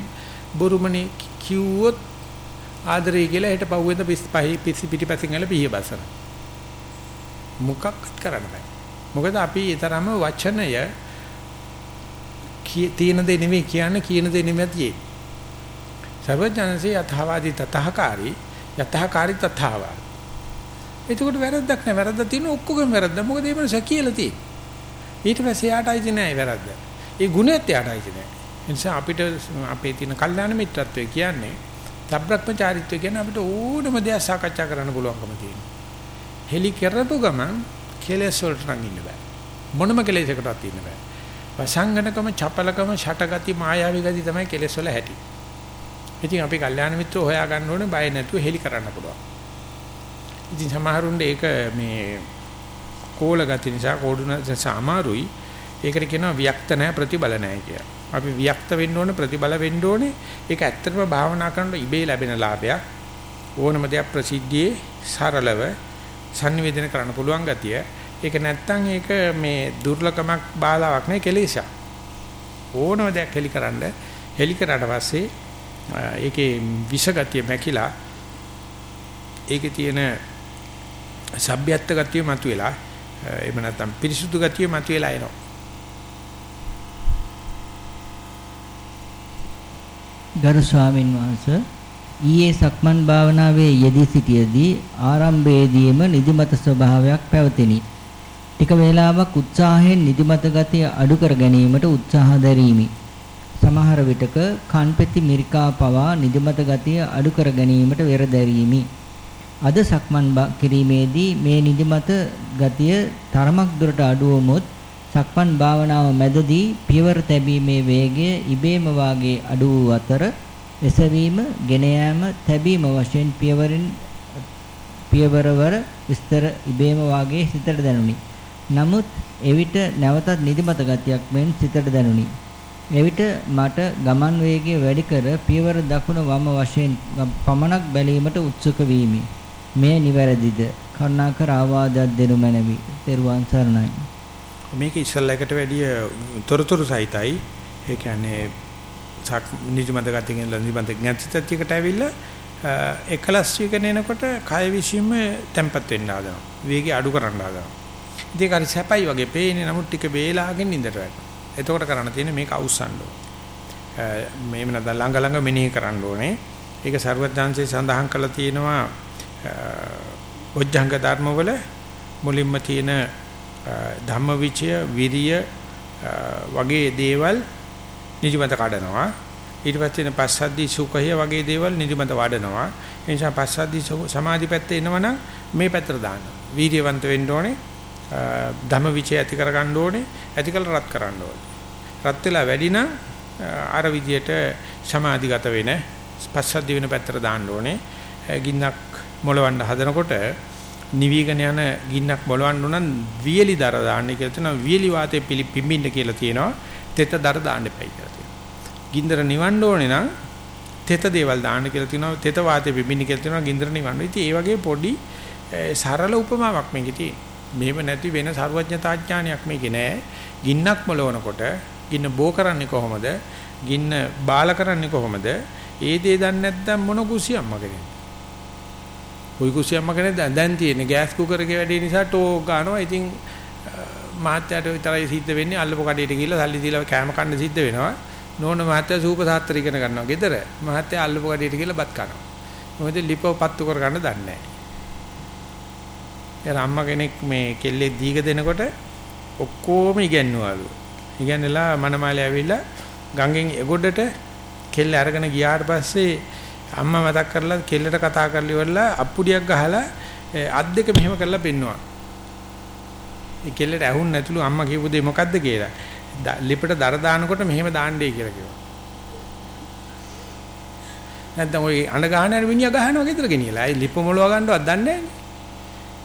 බොරුමනේ කිව්වොත් ආදරේ කියලා හෙට පහුවෙන්ද පහි පිසි පිටිපසින් ගල පිහිය බසන. මොකක්වත් කරන්න බෑ. මොකද අපි ඊතරම වචනය තියෙන දේ නෙමෙයි කියන්නේ කියන දේ නෙමෙයි තියෙන්නේ. සර්වඥාන්සේ යථාවාදී තතහකාරී යථාකාරී තථාවා. එතකොට වැරද්දක් නෑ වැරද්ද තියෙන ඔක්කොගෙම වැරද්ද. මොකද ඒ මනස කියලා තියෙන්නේ. ඊට පස්සේ යාටයි නෑ වැරද්ද. ඒ ගුණෙත් යාටයි නෑ. ඒ නිසා අපිට අපේ තියෙන කල්යාණ මිත්‍රත්වය කියන්නේ සබ්‍රක්‍මචාරිත්වය කියන්නේ අපිට ඕනම දෙයක් සාකච්ඡා කරන්න පුළුවන්කම තියෙනවා. හෙලි කරපු ගමන් කෙලෙස් වලට නම් ඉන්න බෑ. මොනම කෙලෙසකටවත් ඉන්න බෑ. වසංගනකම චපලකම ෂටගති මායාවී ගති තමයි කෙලෙස් වල හැටි. ඉතින් අපි කල්යාණ මිත්‍රෝ හොයා ගන්න ඕනේ බය නැතුව හෙලි කරන්න පුළුවන්. ඉතින් සමහරුන්ට ඒක මේ කෝල ගති නිසා කෝඩු නිසා අමාරුයි. ඒකට කියනවා වික්ත නැහැ ප්‍රතිබල නැහැ කියලා. අපි වික්ත වෙන්න ඕනේ ප්‍රතිබල වෙන්න ඕනේ. ඒක ඇත්තටම භාවනා කරනකොට ඉබේ ලැබෙන ලාභයක්. ඕනම දෙයක් ප්‍රසිද්ධියේ සරලව sannivedana කරන්න පුළුවන් ගතිය. ඒක නැත්තම් ඒක මේ දුර්ලකමක් බාලාවක් නෙවෙයි කෙලෙසක්. ඕනම දෙයක් හෙලි කරන්න හෙලි කරාට පස්සේ ඒකේ විෂගතිය මැකිලා ඒකේ තියෙන සભ્યත්ව ගතිය මතුවෙලා එහෙම නැත්නම් පිරිසුදු ගතිය මතුවෙලා එනවා. ගරු ස්වාමින් වහන්සේ ඊයේ සක්මන් භාවනාවේ යෙදී සිටියේදී ආරම්භයේදීම නිදිමත ස්වභාවයක් පැවතිනි. ටික වේලාවක් උත්සාහයෙන් නිදිමත ගතිය අඩු කර ගැනීමට උත්සාහ දැරීමි. සමහර විටක කන්පෙති මිරිකා පවා නිදිමත ගතිය අඩු කර ගැනීමට වෙර දැරීමි. අද සක්මන් කිරීමේදී මේ නිදිමත ගතිය තරමක් දුරට අඩු වුමොත් සක්මන් භාවනාව මැදදී පියවර තැබීමේ වේගය ඉබේම වාගේ අඩු වූ අතර එසවීම, ගෙන යාම, තැබීම වශයෙන් පියවරින් පියවරවර විස්තර ඉබේම වාගේ සිතට දැනුනි. නමුත් එවිට නැවතත් නිදිමත ගතියක් මෙන් සිතට දැනුනි. එවිට මට ගමන් වේගය වැඩි කර පියවර දකුණ වම වශයෙන් පමණක් බැලීමට උත්සුක වීමි. මේ නිවැරදිද? කරුණාකර ආවාදයක් දෙනු මැනවි. ත්වන් සරණයි. මේක ඉස්සල්ලා එකට වැඩිය තොරතුරු සහිතයි. ඒ කියන්නේ සක් නිදිමත ගතියෙන් නිදිමත ගැතිතත්යකට ඇවිල්ලා එකලස් වීගෙන එනකොට කය විශ්ීම තැම්පත් වෙන්න හදනවා. වේගය අඩු කරන්න හදනවා. ඉතින් ඒක සැපයි වගේ පේන්නේ නමුත් ටික වේලාවකින් නින්දට වැටෙනවා. එතකොට කරන්න තියෙන්නේ මේක අවුස්සන්න ඕනේ. මේව නැත්නම් ළඟ ළඟ මෙනෙහි කරන්න ඕනේ. ඒක ਸਰවඥාන්සේ සඳහන් කරලා තියෙනවා බොජ්ජංග ධර්මවල මුලින්ම තියෙන ධම්මවිචය විරිය වගේ දේවල් නිදිමත කඩනවා. ඊට පස්සේ පස්සද්ධි සුඛය වගේ දේවල් නිදිමත වඩනවා. ඒ නිසා පස්සද්ධි සමාධි පැත්තේ එනවනම් මේ පැත්තට දාන්න. වීර්යවන්ත වෙන්න ඕනේ. ධම්මවිචය ඇති කර ගන්න ඕනේ. ඇති කළ රත් කරන්න ඕනේ. රත් වෙලා වැඩි නම් අර විදියට සමාධිගත වෙන පස්සද්ධි වෙන පැත්තට දාන්න ඕනේ. ගින්නක් මොලවන්න හදනකොට නිවිගෙන යන ගින්නක් මොලවන්න උනන් වියලි දර දාන්න කියලා තියෙනවා. වියලි වාතයේ පිම්බින්න කියලා තියෙනවා. තෙත දර දාන්න එපයි කියලා තියෙනවා. ගින්දර නිවන්න ඕනේ නම් තෙත දේවල් දාන්න කියලා තියෙනවා. තෙත වාතයේ පිම්බින්න කියලා තියෙනවා. ගින්දර නිවන්න. ඉතින් ඒ වගේ පොඩි සරල උපමාවක් මේකේ තියෙනවා. මේව නැති වෙන ਸਰවඥතාඥානයක් මේකේ නෑ. ගින්නක් මොලවනකොට ගින්න බෝ කරන්නේ කොහොමද? ගින්න බාල කරන්නේ කොහොමද? ඒ දේ දන්නේ නැත්නම් මොන කුසියම්මකද ওই කුසියම්මකනේ දැන් තියෙන්නේ ගෑස් කුකර් එකේ වැඩේ නිසා ටෝක් ගන්නවා. ඉතින් මහත්යට විතරයි සිද්ධ වෙන්නේ අල්ලපු කඩේට ගිහිල්ලා සල්ලි දීලා කෑම කන්න සිද්ධ වෙනවා. නෝන මහත්ය සූප සාත්‍තර ඉගෙන ගන්නවා. ගෙදර මහත්ය අල්ලපු කඩේට ගිහිල්ලා බත් කනවා. මොකද ලිපව පත්තු කර ගන්න දන්නේ නැහැ. ඒ අම්මා කෙනෙක් මේ කෙල්ලේ දීග දෙනකොට ඔක්කොම ඉගෙනනවලු. ඉගෙනලා මනමාලේ ඇවිල්ලා ගංගෙන් එගොඩට කෙල්ල අරගෙන ගියාට පස්සේ අම්මා මතක් කරලා කෙල්ලට කතා කරලා ඉවරලා අප්පුඩියක් ගහලා අත් දෙක මෙහෙම කරලා පෙන්නවා. ඒ කෙල්ලට ඇහුන් නැතුළු අම්මා කියපු දේ මොකද්ද කියලා. ද- ලිපට දර දානකොට මෙහෙම දාන්නයි කියලා කිව්වා. නැත්නම් ওই අඬ ගහන අර මිනිහා ගහනවා ගෙදර ගෙනියලා. ඒ ලිප මොලව ගන්නවත් දන්නේ නැහැ නේ.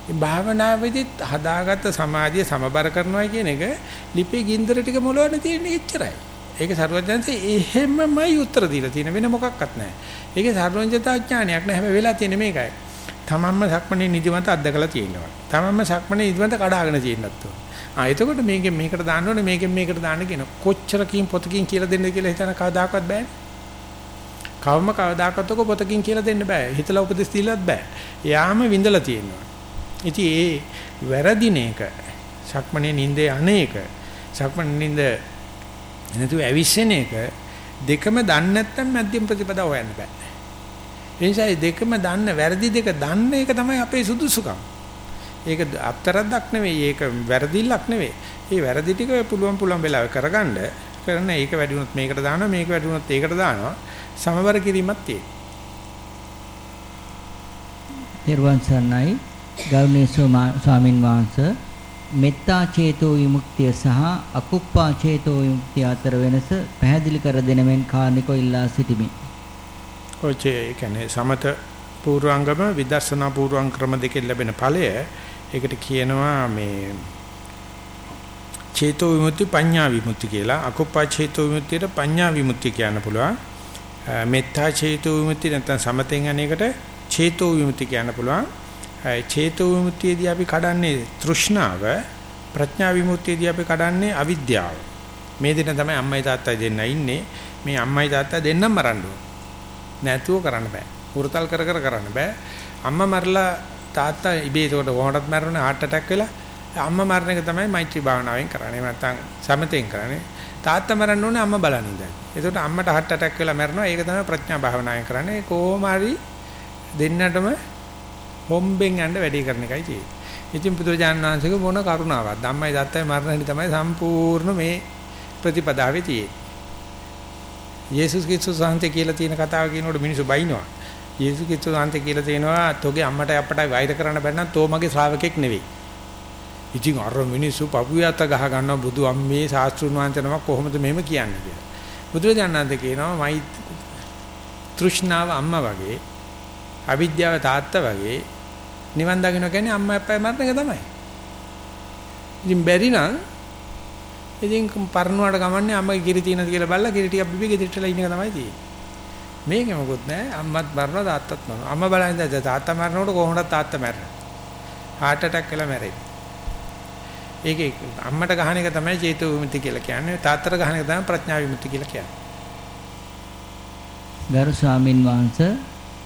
මේ භාවනාවේදීත් හදාගත්ත සමාධිය සමබර කරනවා කියන එක ලිපේ ගින්දර ටික මොලවන්න තියෙන එච්චරයි. ඒක සර්වඥාන්සේ එහෙමමයි උත්තර දීලා තියෙන වෙන මොකක්වත් නැහැ. ඒකේ සර්වඥතා ඥානයක් නැහැ. හැබැයි වෙලා තියෙන්නේ මේකයි. තමන්ම සක්මණේ නිදිමත අත්දකලා තියෙනවා. තමන්ම සක්මණේ නිදිමත කඩාගෙන තියෙන්නත් ඕන. ආ එතකොට මේකෙන් මේකට දාන්න ඕනේ මේකෙන් මේකට දාන්න කියන කොච්චරකින් පොතකින් කියලා දෙන්නද කියලා හිතන කවදාකවත් බෑනේ. කවම කවදාකවත් ඔක පොතකින් කියලා දෙන්න බෑ. හිතලා උපදෙස් දීලත් බෑ. යාම විඳලා තියෙනවා. ඉතින් ඒ වැරදින එක සක්මණේ නින්දේ අනේක සක්මණේ නින්ද නැතුව ඇවිස්සෙන එක දෙකම දන්නේ නැත්නම් මධ්‍යම ප්‍රතිපදාව හොයන්න බෑ. ඒ නිසා මේ දෙකම දන්න වැරදි දෙක දන්න එක තමයි අපේ සුදුසුකම්. ඒක අත්තරක් නෙවෙයි ඒක වැරදිල්ලක් නෙවෙයි. මේ වැරදි ටික පුළුවන් පුළුවන් වෙලාවෙ කරගන්න කරන ඒක වැඩි වුණොත් මේකට දානවා මේක වැඩි වුණොත් ඒකට දානවා සමබර කිරීමක් තියෙනවා. තෙරුවන් සරණයි ගෞරවනීය ස්වාමා- ස්වාමින් වහන්සේ මෙත්තා චේතෝ විමුක්තිය සහ අකුප්පා චේතෝ විමුක්තිය අතර වෙනස පැහැදිලි කර දෙන මෙන් කාර්නිකව ඉල්ලා සිටිමි. ඔච්චේ ඒ කියන්නේ සමත පූර්වාංගම විදර්ශනා පූර්වාංග ක්‍රම දෙකෙන් ලැබෙන ඵලය. ඒකට කියනවා මේ චේතෝ විමුක්ති පඤ්ඤා විමුක්ති කියලා. අකුප්පා චේතෝ විමුක්තියට පඤ්ඤා විමුක්ති කියන්න පුළුවන්. අ, මෙත්තා චේතෝ විමුක්ති නැත්නම් සමතෙන් අනේකට චේතෝ විමුක්ති කියන්න පුළුවන්. අ, චේතෝ විමුක්තියේදී අපි කඩන්නේ තෘෂ්ණාව ප්‍රඥා විමුක්තියේදී අපි කඩන්නේ අවිද්‍යාව. මේ දෙන්න තමයි අම්මයි තාත්තයි දෙන්න ඉන්නේ. මේ අම්මයි තාත්තා දෙන්නම මරන්න ඕන. නැතුව කරන්න බෑ. උරතල් කර කර කරන්න බෑ. අම්මා මරලා තාත්තා ඉබේ ඒකට කොහොමදත් මරන්නේ heart attack වෙලා. අම්මා මරණ එක තමයි මෛත්‍රී භාවනාවෙන් කරන්නේ. එහෙම නැත්නම් සමතෙන් කරන්නේ. තාත්තා මරන්න ඕනේ අම්මා බලන ඉඳන්. ඒකට අම්මට heart attack වෙලා මරනවා. ඒක තමයි ප්‍රඥා භාවනාවෙන් කරන්නේ. කොහොම හරි දෙන්නටම හොම්බෙන් යන්න වැඩි කරන එකයි තියෙන්නේ. ඉතින් පුදුරජානන් වහන්සේක මොන කරුණාවක්. ධම්මයි දත්තයි මරණ හැටි තමයි සම්පූර්ණ මේ ප්‍රතිපදාවේ තියෙන්නේ. යේසුස් ක්‍රිස්තුස් වහන්සේ කියලා තියෙන කතාව කියනකොට මිනිස්සු බයිනවා. යේසුස් ක්‍රිස්තුස් වහන්සේ කියලා තියෙනවා තෝගේ අම්මට අප්පට වෛර කරන්න බැන්න නම් තෝ මගේ ශ්‍රාවකෙක් නෙවෙයි. ඉතින් අර මිනිස්සු පපුවියත ගහ ගන්නවා බුදු අම්මේ ශාස්ත්‍රුන් වහන්සේ නමක් කොහොමද මෙහෙම කියන්නේ කියලා. බුදුරජාණන් වහන්සේ කියනවා මයි තෘෂ්ණාව අම්මා වගේ අවිද්‍යාව තාත්තා වගේ නිවන් දකින්න කියන්නේ අම්මා අප්පයි මරණ එක තමයි. ඉතින් බැරි නම් ඉතින් පරණුවට ගමන්නේ අම්මගේ කිරි තියෙනද කියලා බලලා කිරි ටිකක් බිබී ගෙදරටලා ඉන්න එක තමයි තියෙන්නේ. මේක මොකුත් නෑ අම්මත් මරනවා තාත්තත් මරනවා. අම්මා බලන්නේ දැන් තාත්තා මරනකොට කොහොමද තාත්තා මැරෙන්නේ? heart attack වෙලා මැරෙන්නේ. ඒකේ අම්මට ගහන එක තමයි චේතෝ විමුක්ති කියලා කියන්නේ. තාත්තට ගහන එක තමයි ප්‍රඥා විමුක්ති කියලා කියන්නේ. ගරු ස්වාමින් වහන්සේ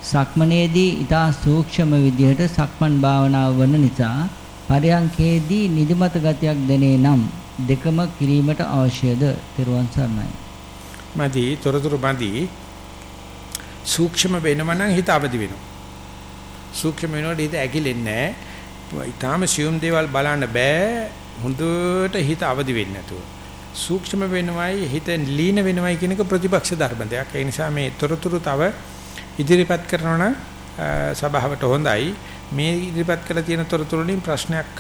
සක්මනේදී ඊටා සූක්ෂම විදිහට සක්මන් භාවනාව වන නිසා පරයන්කේදී නිදිමත ගතියක් දැනේ නම් දෙකම කිරීමට අවශ්‍යද? තෙරුවන් සරණයි. මදි තොරතුරු මදි සූක්ෂම වෙනම නම් හිත අවදි වෙනවා. සූක්ෂම වෙනකොට හිත ඇකිලෙන්නේ නැහැ. ඊටාම සියුම් දේවල් බලන්න බෑ. හොඳට හිත අවදි වෙන්නේ නැතුව. සූක්ෂම වෙනවයි හිත ලීන වෙනවයි කියන එක ප්‍රතිපක්ෂ ධර්ම දෙයක්. ඒ නිසා මේ තොරතුරු තව ඉදිරිපත් කරනවා නම් සභාවට හොඳයි. මේ ඉදිරිපත් කළ තියෙන තොරතුරු වලින් ප්‍රශ්නයක්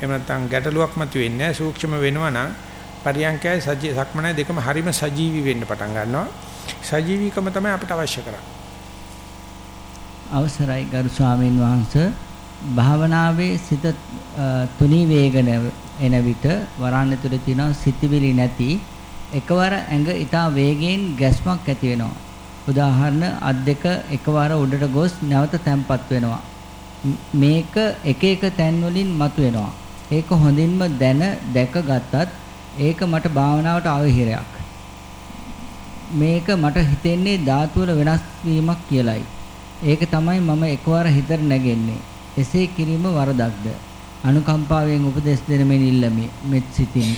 එහෙම නැත්නම් ගැටලුවක් මතුවෙන්නේ නැහැ. සූක්ෂම වෙනවා නම් පරියංකයයි සජී සක්මනයි දෙකම හරිම සජීවි වෙන්න පටන් ගන්නවා. සජීවීකම තමයි අපිට අවශ්‍ය කරන්නේ. අවසරයි ගරු ස්වාමීන් වහන්සේ භාවනාවේ සිත අ, තුනී වේගන එන විට වරණ ඇතුලේ තියෙන සිතිවිලි නැති එකවර ඇඟ ඊටා වේගයෙන් ගැස්මක් ඇති වෙනවා. උදාහරණ අත් දෙක එකවර උඩට ගොස් නැවත තැම්පත් වෙනවා. ම්- මේක එක එක තැන් වලින් මතුවෙනවා. ඒක හොඳින්ම දැන දැක ගත්තත් ඒක මට භාවනාවට අවහිරයක්. මේක මට හිතෙන්නේ ධාතු වල වෙනස් වීමක් කියලයි. ඒක තමයි මම එකවර හිතට නැගෙන්නේ. එසේ කිරීම වරදක්ද? අනුකම්පාවෙන් උපදෙස් දෙන මෙන් ඉල්ලමි. මෙත් සිතින්.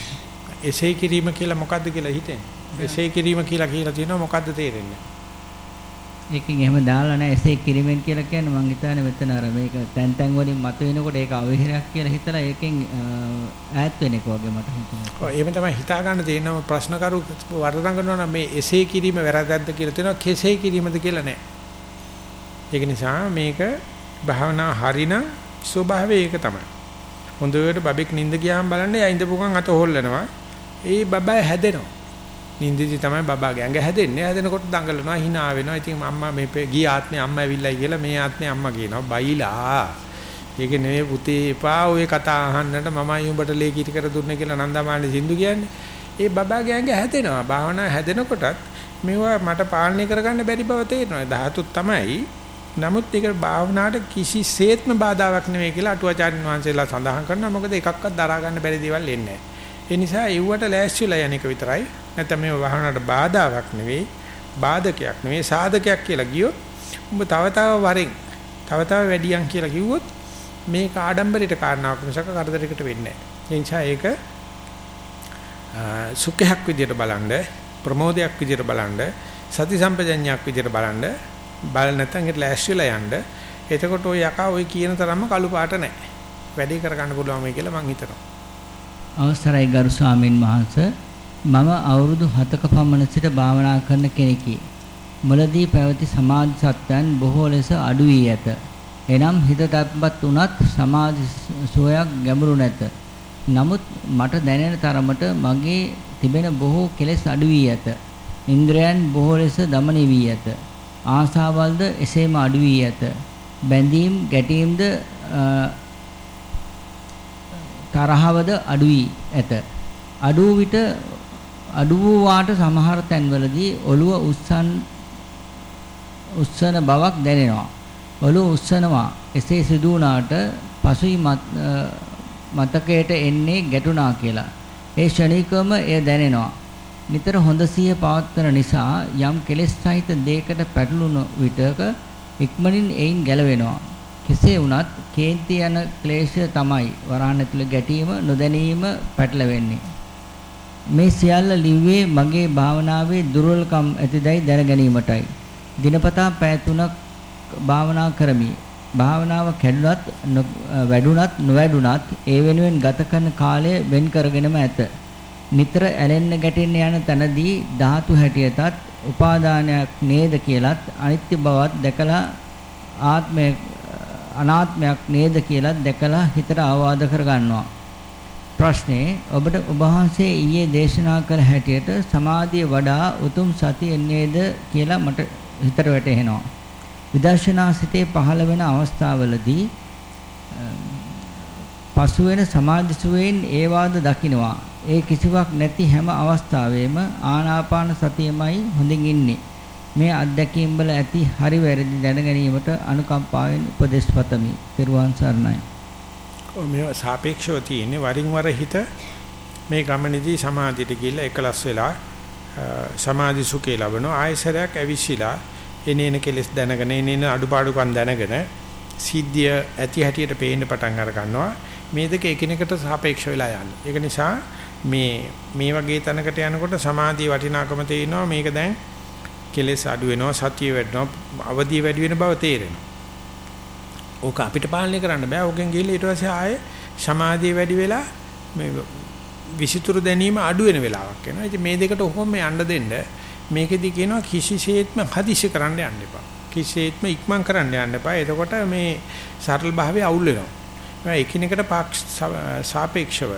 එසේ කිරීම කියලා මොකද්ද කියලා හිතෙන්නේ. එසේ කිරීම කියලා කියලා තියෙනවා මොකද්ද තේරෙන්නේ? ඒකෙන් එහෙම දාලා නැහැ එසේ කිරීමෙන් කියලා කියන්නේ මං හිතන්නේ මෙතන අර මේක තැන් තැන් වලින් මතුවෙනකොට ඒක අවහිරයක් කියලා හිතලා ඒකෙන් අ, ඈත් වෙන එක වගේ මට හිතෙනවා. ඔව් එහෙම තමයි හිතා ගන්න තියෙනවා ප්‍රශ්න කරු වර්ධන කරනවා නම් මේ එසේ කිරීම වැරද්දක්ද කියලා තියෙනවා කෙසේ කිරීමද කියලා නෑ. ඒක නිසා මේක භාවනා හරිනම් ස්වභාවය ඒක තමයි. හොඳට බබෙක් නිින්ද ගියාම බලන්න එයා ඉඳපු ගමන් අත හොල්ලනවා. ඒ බබා හැදෙනවා. නින්දිදි තමයි බබාගේ ඇඟ හැදෙන්නේ. හැදෙනකොට දඟලනවා, hina වෙනවා. ඉතින් අම්මා මේ ගිය ආත්මේ අම්මා ඇවිල්ලා කියලා මේ ආත්මේ අම්මා කියනවා. බයිලා. ඒක නෙවෙයි පුතේ එපා ඔය කතා අහන්නට මමයි උඹට ලේ කිටි කර දුන්නේ කියලා නන්දමාලි සින්දු කියන්නේ. ඒ බබාගේ ඇඟ හැදෙනවා. භාවනා හැදෙනකොටත් මේවා මට පාලනය කරගන්න බැරි බව තේරෙනවා. ධාතුත් තමයි. නමුත් ඒක භාවනාවට කිසිසේත්ම බාධාවක් නෙවෙයි කියලා අටුවාචාර්යන් වහන්සේලා සඳහන් කරනවා. මොකද එකක්වත් දරා ගන්න බැරි දේවල් එන්නේ ඒ නිසා ඒවට ලෑස්තිලා යන්නේක විතරයි. නැත්නම් මේ භාවනාවට බාධාවක් නෙවෙයි, බාධකයක් නෙවෙයි, සාධකයක් කියලා ගියොත් උඹ තව තව වරෙන් තව තව වැඩියන් කියලා කිව්වොත් මේක ආඩම්බරයට කාරණාවක් මිසක කරදරයකට වෙන්නේ නැහැ. ඒ නිසා ඒක සුඛයක් විදියට බලන්න, ප්‍රමෝදයක් විදියට බලන්න, සති සම්පජඤ්ඤයක් විදියට බලන්න, බල නැත්නම් ඒකට ලෑස්තිලා යන්න. එතකොට ওই යකා ওই කියන තරම්ම කළු පාට නැහැ. වැඩි කරගන්න පුළුවන් මේ කියලා මං හිතනවා. අවසරයි ගරු ස්වාමින් වහන්ස මම අවුරුදු 7ක පමණ සිට භාවනා කරන කෙනෙකි. මුලදී පැවති සමාධි සත්‍යයන් බොහෝ ලෙස අඩු වී ඇත. එනම් හිත තත්පත් උනත් සමාධි සෝයක් ගැඹුරු නැත. නමුත් මට දැනෙන තරමට මගේ තිබෙන බොහෝ කෙලෙස් අඩු වී ඇත. ඉන්ද්‍රයන් බොහෝ ලෙස দমন වී ඇත. ආසාවල්ද එසේම අඩු වී ඇත. බැඳීම් ගැටීම්ද තරහවද අඩු වී ඇත. අඩු විට අඩු වූ වාට සමහර තැන්වලදී ඔළුව උස්සන් උස්සන බවක් දැනෙනවා. ඔළුව උස්සනවා. එසේ සිදු වුණාට පසුයි මතකයට එන්නේ ගැටුණා කියලා. ඒ ෂණිකවම එය දැනෙනවා. නිතර හොඳ සිහිය පවත්වන නිසා යම් කෙලෙස් සහිත දෙයකට පැටළුණු විටක ඉක්මනින් එයින් ගැලවෙනවා. කෙසේ වුණත් කේන්ති යන ක්ලේශය තමයි වරහන් ඇතුළේ ගැටීම නොදැනීම පැටලෙන්නේ. මේ සියල්ල ලිව්වේ මගේ භාවනාවේ දුර්වලකම් ඇතිදයි දැන ගැනීමටයි. දිනපතා පැය 3ක් භාවනා කරමි. භාවනාව කැඩුනත් වැඩුණත් නොවැඩුණත් ඒ වෙනුවෙන් ගත කරන කාලය වෙන් කරගෙනම ඇත. නිතර ඇලෙන්න ගැටෙන්න යන තැනදී ධාතු හැටියටත් උපාදානයක් නේද කියලත් අනිත්‍ය බවත් දැකලා ආත්මය අනාත්මයක් නේද කියලා දැකලා හිතට අවවාද කරගන්නවා. ප්‍රශ්නේ ඔබට ඔබ වහන්සේ ඊයේ දේශනා කළ හැටියට සමාධිය වඩා උතුම් සතිය නේද කියලා මට හිතට වැටහෙනවා. විදර්ශනා සිතේ පහළ වෙන අවස්ථාවලදී පසු වෙන සමාධි සුවයෙන් ඒවාද දකින්නවා. ඒ කිසිවක් නැති හැම අවස්ථාවෙම ආනාපාන සතියමයි හොඳින් ඉන්නේ. මේ අත්දැකීම් වල ඇති හරි වැරදි දැන ගැනීමට අනුකම්පාවෙන් උපදෙස් පතමි. පෙරුවන් සරණයි. මේ සාපේක්ෂව තියෙන්නේ වරින් වර හිත මේ ගමනේදී සමාධියට ගිහිල්ලා එකලස් වෙලා සමාධි සුඛේ ලබන ආයසරයක් ඇවිස්සීලා එනේන කෙලස් දැනගෙන එනේන අඩුපාඩුකම් දැනගෙන සිද්ධිය ඇති හැටියට පේන්න පටන් අර ගන්නවා මේ දෙක එකිනෙකට සාපේක්ෂ වෙලා යන්නේ. ඒක නිසා මේ මේ වගේ තැනකට යනකොට සමාධිය වටිනාකම තේිනවා මේක දැන් කෙලෙස් අඩු වෙනවා සතිය වැඩනවා අවදිය වැඩි වෙන බව තේරෙනවා. ඕක අපිට පාලනය කරන්න බෑ. ඕකෙන් ගිහලා ඊට පස්සේ ආයේ සමාධිය වැඩි වෙලා මේ විසිතුරු දැනීම අඩු වෙන වෙලාවක් එනවා. ඉතින් මේ දෙකට ඔහොම යන්න දෙන්න මේකෙදි කියනවා කිසිසේත්ම හදිසි කරන්න යන්න එපා. කිසිසේත්ම ඉක්මන් කරන්න යන්න එපා. එතකොට මේ සරල භාවය අවුල් වෙනවා. මේ එකිනෙකට සාපේක්ෂව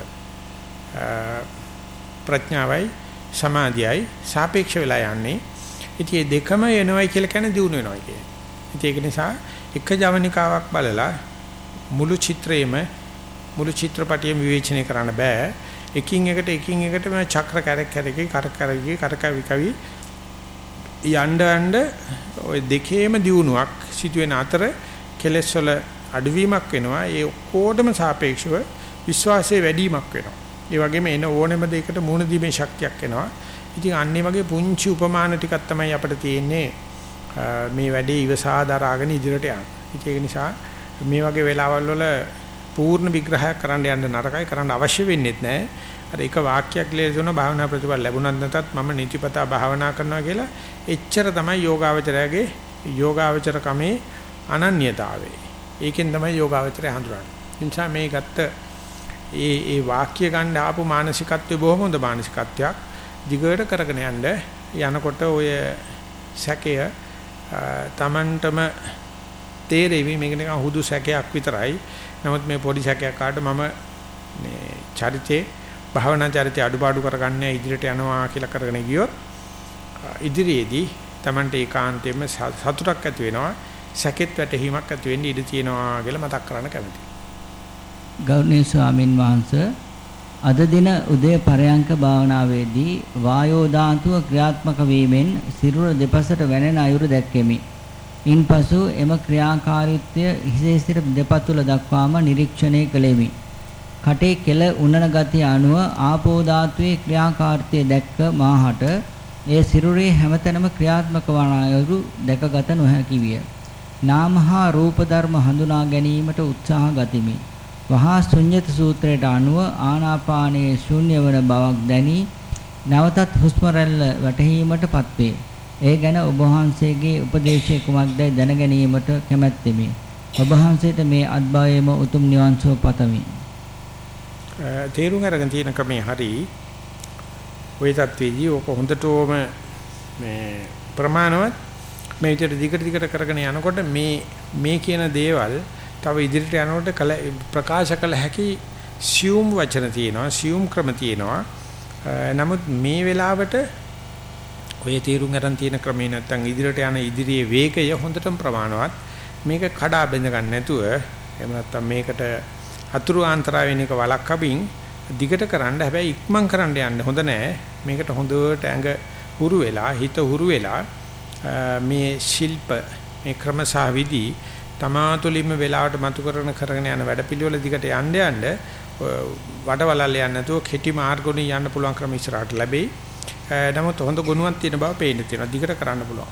ප්‍රඥාවයි සමාධියයි සාපේක්ෂ වෙලා යන්නේ ඉතින් මේ දෙකම එනවයි කියලා කියන්නේ දිනු වෙනවයි කියන්නේ. ඉතින් ඒක නිසා එක ජවනිකාවක් බලලා මුළු චිත්‍රයේම මුළු චිත්‍රපටියම විවේචනය කරන්න බෑ. එකින් එකට එකින් එකට මේ චක්‍ර කැරක් කැරකේ කර කරකේ කර කවි කවි යන්න යන්න ওই දෙකේම දියුණුවක් සිදුවෙන අතර කෙලෙස් වල අඩුවීමක් වෙනවා. ඒ ඔක්කොටම සාපේක්ෂව විශ්වාසයේ වැඩිවීමක් වෙනවා. ඒ වගේම එන ඕනෙම දෙයකට මුහුණ දීමේ ශක්තියක් එනවා. ඉතින් අන්නේ වගේ පුංචි උපමාන ටිකක් තමයි අපිට තියෙන්නේ මේ වැඩේ ඉවසා දරාගෙන ඉදිරියට යන්න. ඒක නිසා මේ වගේ වෙලාවල් වල පූර්ණ විග්‍රහයක් කරන්න යන්න නරකයි කරන්න අවශ්‍ය වෙන්නේ නැහැ. අර එක වාක්‍යයක් ලියලා භාවනා ප්‍රතිඵල ලැබුණත් නැතත් මම නිතිපතා භාවනා කරනවා කියලා එච්චර තමයි යෝගාවචරයගේ යෝගාවචර කමේ අනන්‍යතාවය. ඒකෙන් තමයි යෝගාවචරය හඳුනන්නේ. නිසා මේ ගත්ත ඒ ඒ වාක්‍ය ගන්න ආපු මානසිකත්වය බොහොම හොඳ මානසිකත්වයක්. දිගට කරගෙන යන්න යනකොට ඔය සැකය Tamanටම තේරෙවි මේක නිකන් හුදු සැකයක් විතරයි. නමුත් මේ පොඩි සැකයක් කාට මම මේ චරිතේ භාවනා චරිතය අඩුපාඩු කරගන්න ඉදිරියට යනවා කියලා කරගෙන ගියොත් ඉදිරියේදී Tamante ඒකාන්තයෙන්ම සතුටක් ඇති වෙනවා සැකෙත් වැටහීමක් ඇති වෙන්න ඉඩ තියෙනවා කියලා මතක් කරන්න කැමතියි. ගෞරවනීය ස්වාමින් වහන්සේ අද දින උදේ පරයන්ක භාවනාවේදී වායෝ ධාතුව ක්‍රියාත්මක වීමෙන් සිරුර දෙපසට වැනෙන අයුරු දැක්කෙමි. ඉන්පසු එම ක්‍රියාකාරීත්වය හිසේ සිට දෙපතුල දක්වාම නිරීක්ෂණය කළෙමි. කටේ කෙල උනන ගතිය අනුව ආපෝ ධාතුවේ ක්‍රියාකාරීත්වය දැක්ක මාහට ඒ සිරුරේ හැමතැනම ක්‍රියාත්මක වන අයුරු දැකගත නොහැකි විය. නාම හා රූප ධර්ම හඳුනා ගැනීමට උත්සාහ ගතිමි. වහා ශුන්්‍යත සූත්‍රයට අනුව ආනාපානයේ ශුන්‍ය වන බවක් දැනී නැවතත් හුස්ම රැල්ල වැටහීමටපත් වේ. ඒ ගැන ඔබ වහන්සේගේ උපදේශය කුමක්දයි දැන ගැනීමට කැමැත්තෙමි. ඔබ වහන්සේට මේ අත්භවයේම උතුම් නිවන් සුව පතමි. තේරුම් අරගෙන තියෙන කමේ හරි ওই தത്വෙදී ඔක හොඳටම මේ ප්‍රමාණවත් මේ විතර දිගට දිගට කරගෙන යනකොට මේ මේ කියන දේවල් තව ඉදිරියට යනකොට කල ප්‍රකාශ කළ හැකි සියුම් වචන තියෙනවා සියුම් ක්‍රම තියෙනවා. නමුත් මේ වෙලාවට ඔය තීරුම් ගන්න තියෙන ක්‍රමේ නැත්තම් ඉදිරියට යන ඉදිරියේ වේගය හොඳටම ප්‍රමාණවත්. මේක කඩා බැඳ ගන්න නැතුව එහෙම නැත්තම් මේකට අතුරු ආන්තරා වෙන එක වළක්වමින් දිගට කරන්න. හැබැයි ඉක්මන් කරන්න යන්න හොඳ නෑ. මේකට හොඳට ඇඟ හුරු වෙලා හිත හුරු වෙලා මේ ශිල්ප මේ ක්‍රම සහ විදි තමාතුලින්ම වෙලාවට මතු කරන කරගෙන යන වැඩපිළිවෙල දිගට යන්න යන්න වඩවලල් යන්නේ නැතුව කෙටි මාර්ගුණින් යන්න පුළුවන් ක්‍රම ඉස්සරහට ලැබෙයි. නමුත් හොඳ ගුණයක් තියෙන බව පේන්න තියෙනවා. දිගට කරන්න පුළුවන්.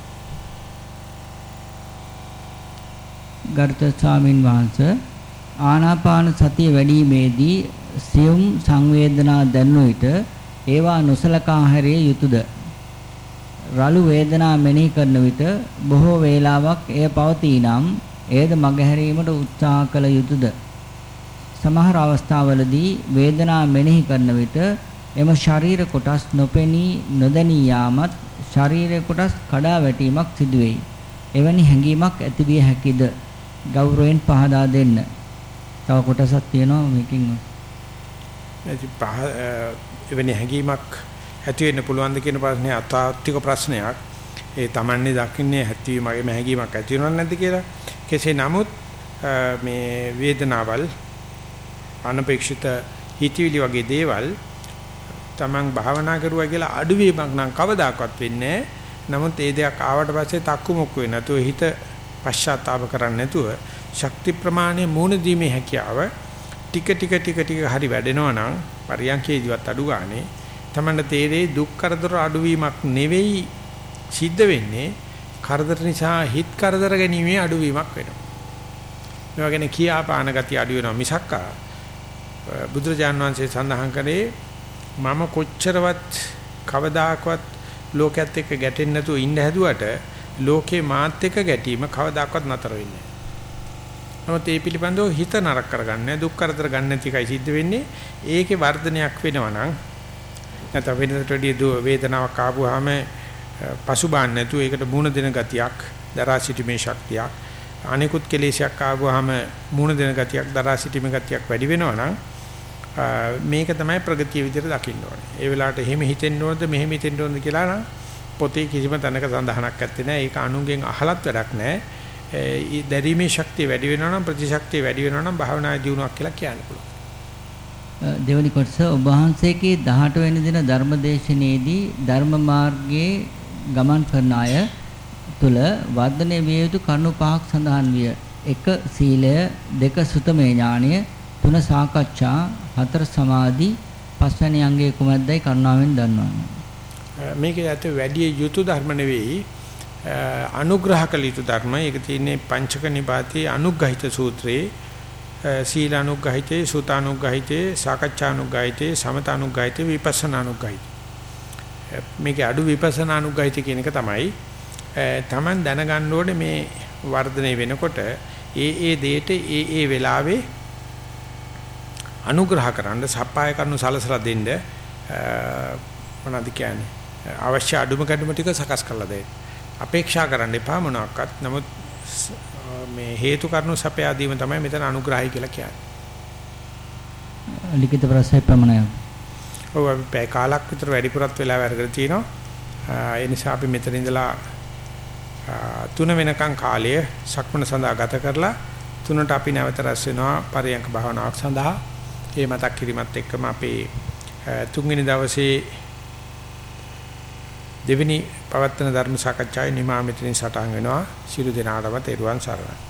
ගරුතර ස්වාමින් වහන්සේ ආනාපාන සතිය වැඩිීමේදී සියුම් සංවේදනා දැනුන විට ඒවා නොසලකා හැරිය යුතුයද රළු වේදනා මෙනෙහි කරන විට බොහෝ වේලාවක් එය පවතී නම් එයද මගහැරීමට උත්සාහ කළ යුතුයද සමහර අවස්ථාවලදී වේදනා මෙනෙහි කරන විට එම ශරීර කොටස් නොපෙනී නොදැනී යාමත් ශරීර කොටස් කඩා වැටීමක් සිදුවේයි. එවැනි හැඟීමක් ඇතිවිය හැකිද? ගෞරවයෙන් පහදා දෙන්න. තව කොටසක් තියෙනවා මේකෙන්. එවැනි හැඟීමක් ඇති වෙන්න පුළුවන්ද කියන ප්‍රශ්නේ අතාත්වික ප්‍රශ්නයක්. ඒ Tamanne දකින්නේ හැතිවීමගේ හැඟීමක් ඇති වෙනවද නැද්ද කියලා. කෙසේ නමුත් මේ වේදනාවල් අනපේක්ෂිත හිතවිලි වගේ දේවල් Taman භාවනා කරුවා කියලා අඩුවීමක් නම් කවදාකවත් වෙන්නේ නමුත් ඒ දෙයක් ආවට පස්සේ තක්කු මොක්කු වෙන්නේ නැතුව හිත පශ්චාත්තාප කරන්නේ නැතුව ශක්ති ප්‍රමාණය මූණ දීමේ හැකියාව ටික ටික ටික ටික හරි වැඩෙනවා නම් පරියන්කේදිවත් අඩු ගානේ තමන්න තේරේ දුක් කරදර අඩුවීමක් නෙවෙයි සිද්ධ වෙන්නේ කරදර නිසා හිත කරදර ගැනීමේ අඩුවීමක් වෙනවා. මේවා ගැන කියාපාන ගතිය අඩු වෙනවා මිසක්කා බුදුරජාන් වහන්සේ සඳහන් කරේ මම කොච්චරවත් කවදාකවත් ලෝකයේත් එක්ක ගැටෙන්නේ නැතුව ඉන්න හැදුවට ලෝකේ මාත් එක්ක ගැටීම කවදාකවත් නතර වෙන්නේ නැහැ. නමුත් ඒ පිළිබඳව හිත නරක කරගන්න දුක් කරදර ගන්න නැති එකයි සිද්ධ වෙන්නේ. ඒකේ වර්ධනයක් වෙනවා නම් නැත්නම් වෙනදට වැඩිය වේදනාවක් ආපුවාම පසුබාන්න නැතුව ඒකට මුණ දෙන ගතියක් දරා සිටීමේ ශක්තියක් අනිකුත් කෙලෙසයක් ආවම මුණ දෙන ගතියක් දරා සිටීමේ ගතියක් වැඩි වෙනවා නම් මේක තමයි ප්‍රගතිය විදිහට දකින්න ඕනේ. ඒ වෙලාවට එහෙම හිතෙන්න ඕනද මෙහෙම හිතෙන්න ඕනද කියලා නම් පොතේ කිසිම තැනක සඳහනක් නැත්තේ නෑ. ඒක අනුගෙන් අහලත් වැඩක් නෑ. ඒ දැරීමේ ශක්තිය වැඩි වෙනවා නම් ප්‍රතිශක්තිය වැඩි වෙනවා නම් භාවනා ජීවණයක් කියලා කියන්න පුළුවන්. දෙවනි කොටස ඔබ වහන්සේගේ 18 වෙනි දින ධර්මදේශනයේදී ධර්ම මාර්ගයේ ගමන් කරන අය තුල වර්ධනය විය යුතු කරුණු පහක් සඳහන් විය. 1 සීලය, 2 සුතමේ ඥානය, 3 සාකච්ඡා, 4 සමාධි, පස්වැනි අංගයේ කුමක්දයි කරුණාවෙන් දන්වන්න. මේකේ ඇත්ත වැඩි යුතු ධර්ම නෙවෙයි අනුග්‍රහ කළ යුතු ධර්ම. ඒක තියෙන්නේ පංචක නිපාතේ අනුග්‍රහිත සූත්‍රයේ සීලානුග්‍රහිතේ, සුතානුග්‍රහිතේ, සාකච්ඡානුග්‍රහිතේ, සමතානුග්‍රහිතේ, විපස්සනානුග්‍රහිතේ මේකේ අඩු විපස්සනානුග්ගහිත කියන එක තමයි Taman දැනගන්න ඕනේ මේ වර්ධනය වෙනකොට ඒ ඒ දෙයට ඒ ඒ වෙලාවේ අනුග්‍රහ කරන්න සප්පාය කරනු සලසලා දෙන්න මොනවද කියන්නේ අවශ්‍ය අඩුම කැඩුම ටික සකස් කරලා දෙන්න. අපේක්ෂා කරන්න එපා මොනවාක්වත්. නමුත් මේ හේතු කරුණු සපයා දීම තමයි මෙතන අනුග්‍රහයි කියලා කියන්නේ. ලිඛිත ප්‍රශ්න ප්‍රමණය. ඔව් අපි පැය කාලක් විතර වැඩිපුරත් වෙලා වැඩ තිනවා. ඒ නිසා අපි මෙතන ඉඳලා තුන වෙනකන් කාලය සක්මන සඳහා ගත කරලා තුනට අපි නැවත රැස් වෙනවා පරියංක භාවනාවක් සඳහා. ඒ මතක් කිරීමත් එක්කම අපේ තුන්වෙනි දවසේ දෙවෙනි පවත්වන ධර්ම සාකච්ඡාවේ නිමා මෙතනින් සටහන් වෙනවා. සියලු දෙනාටම තෙරුවන් සරණයි.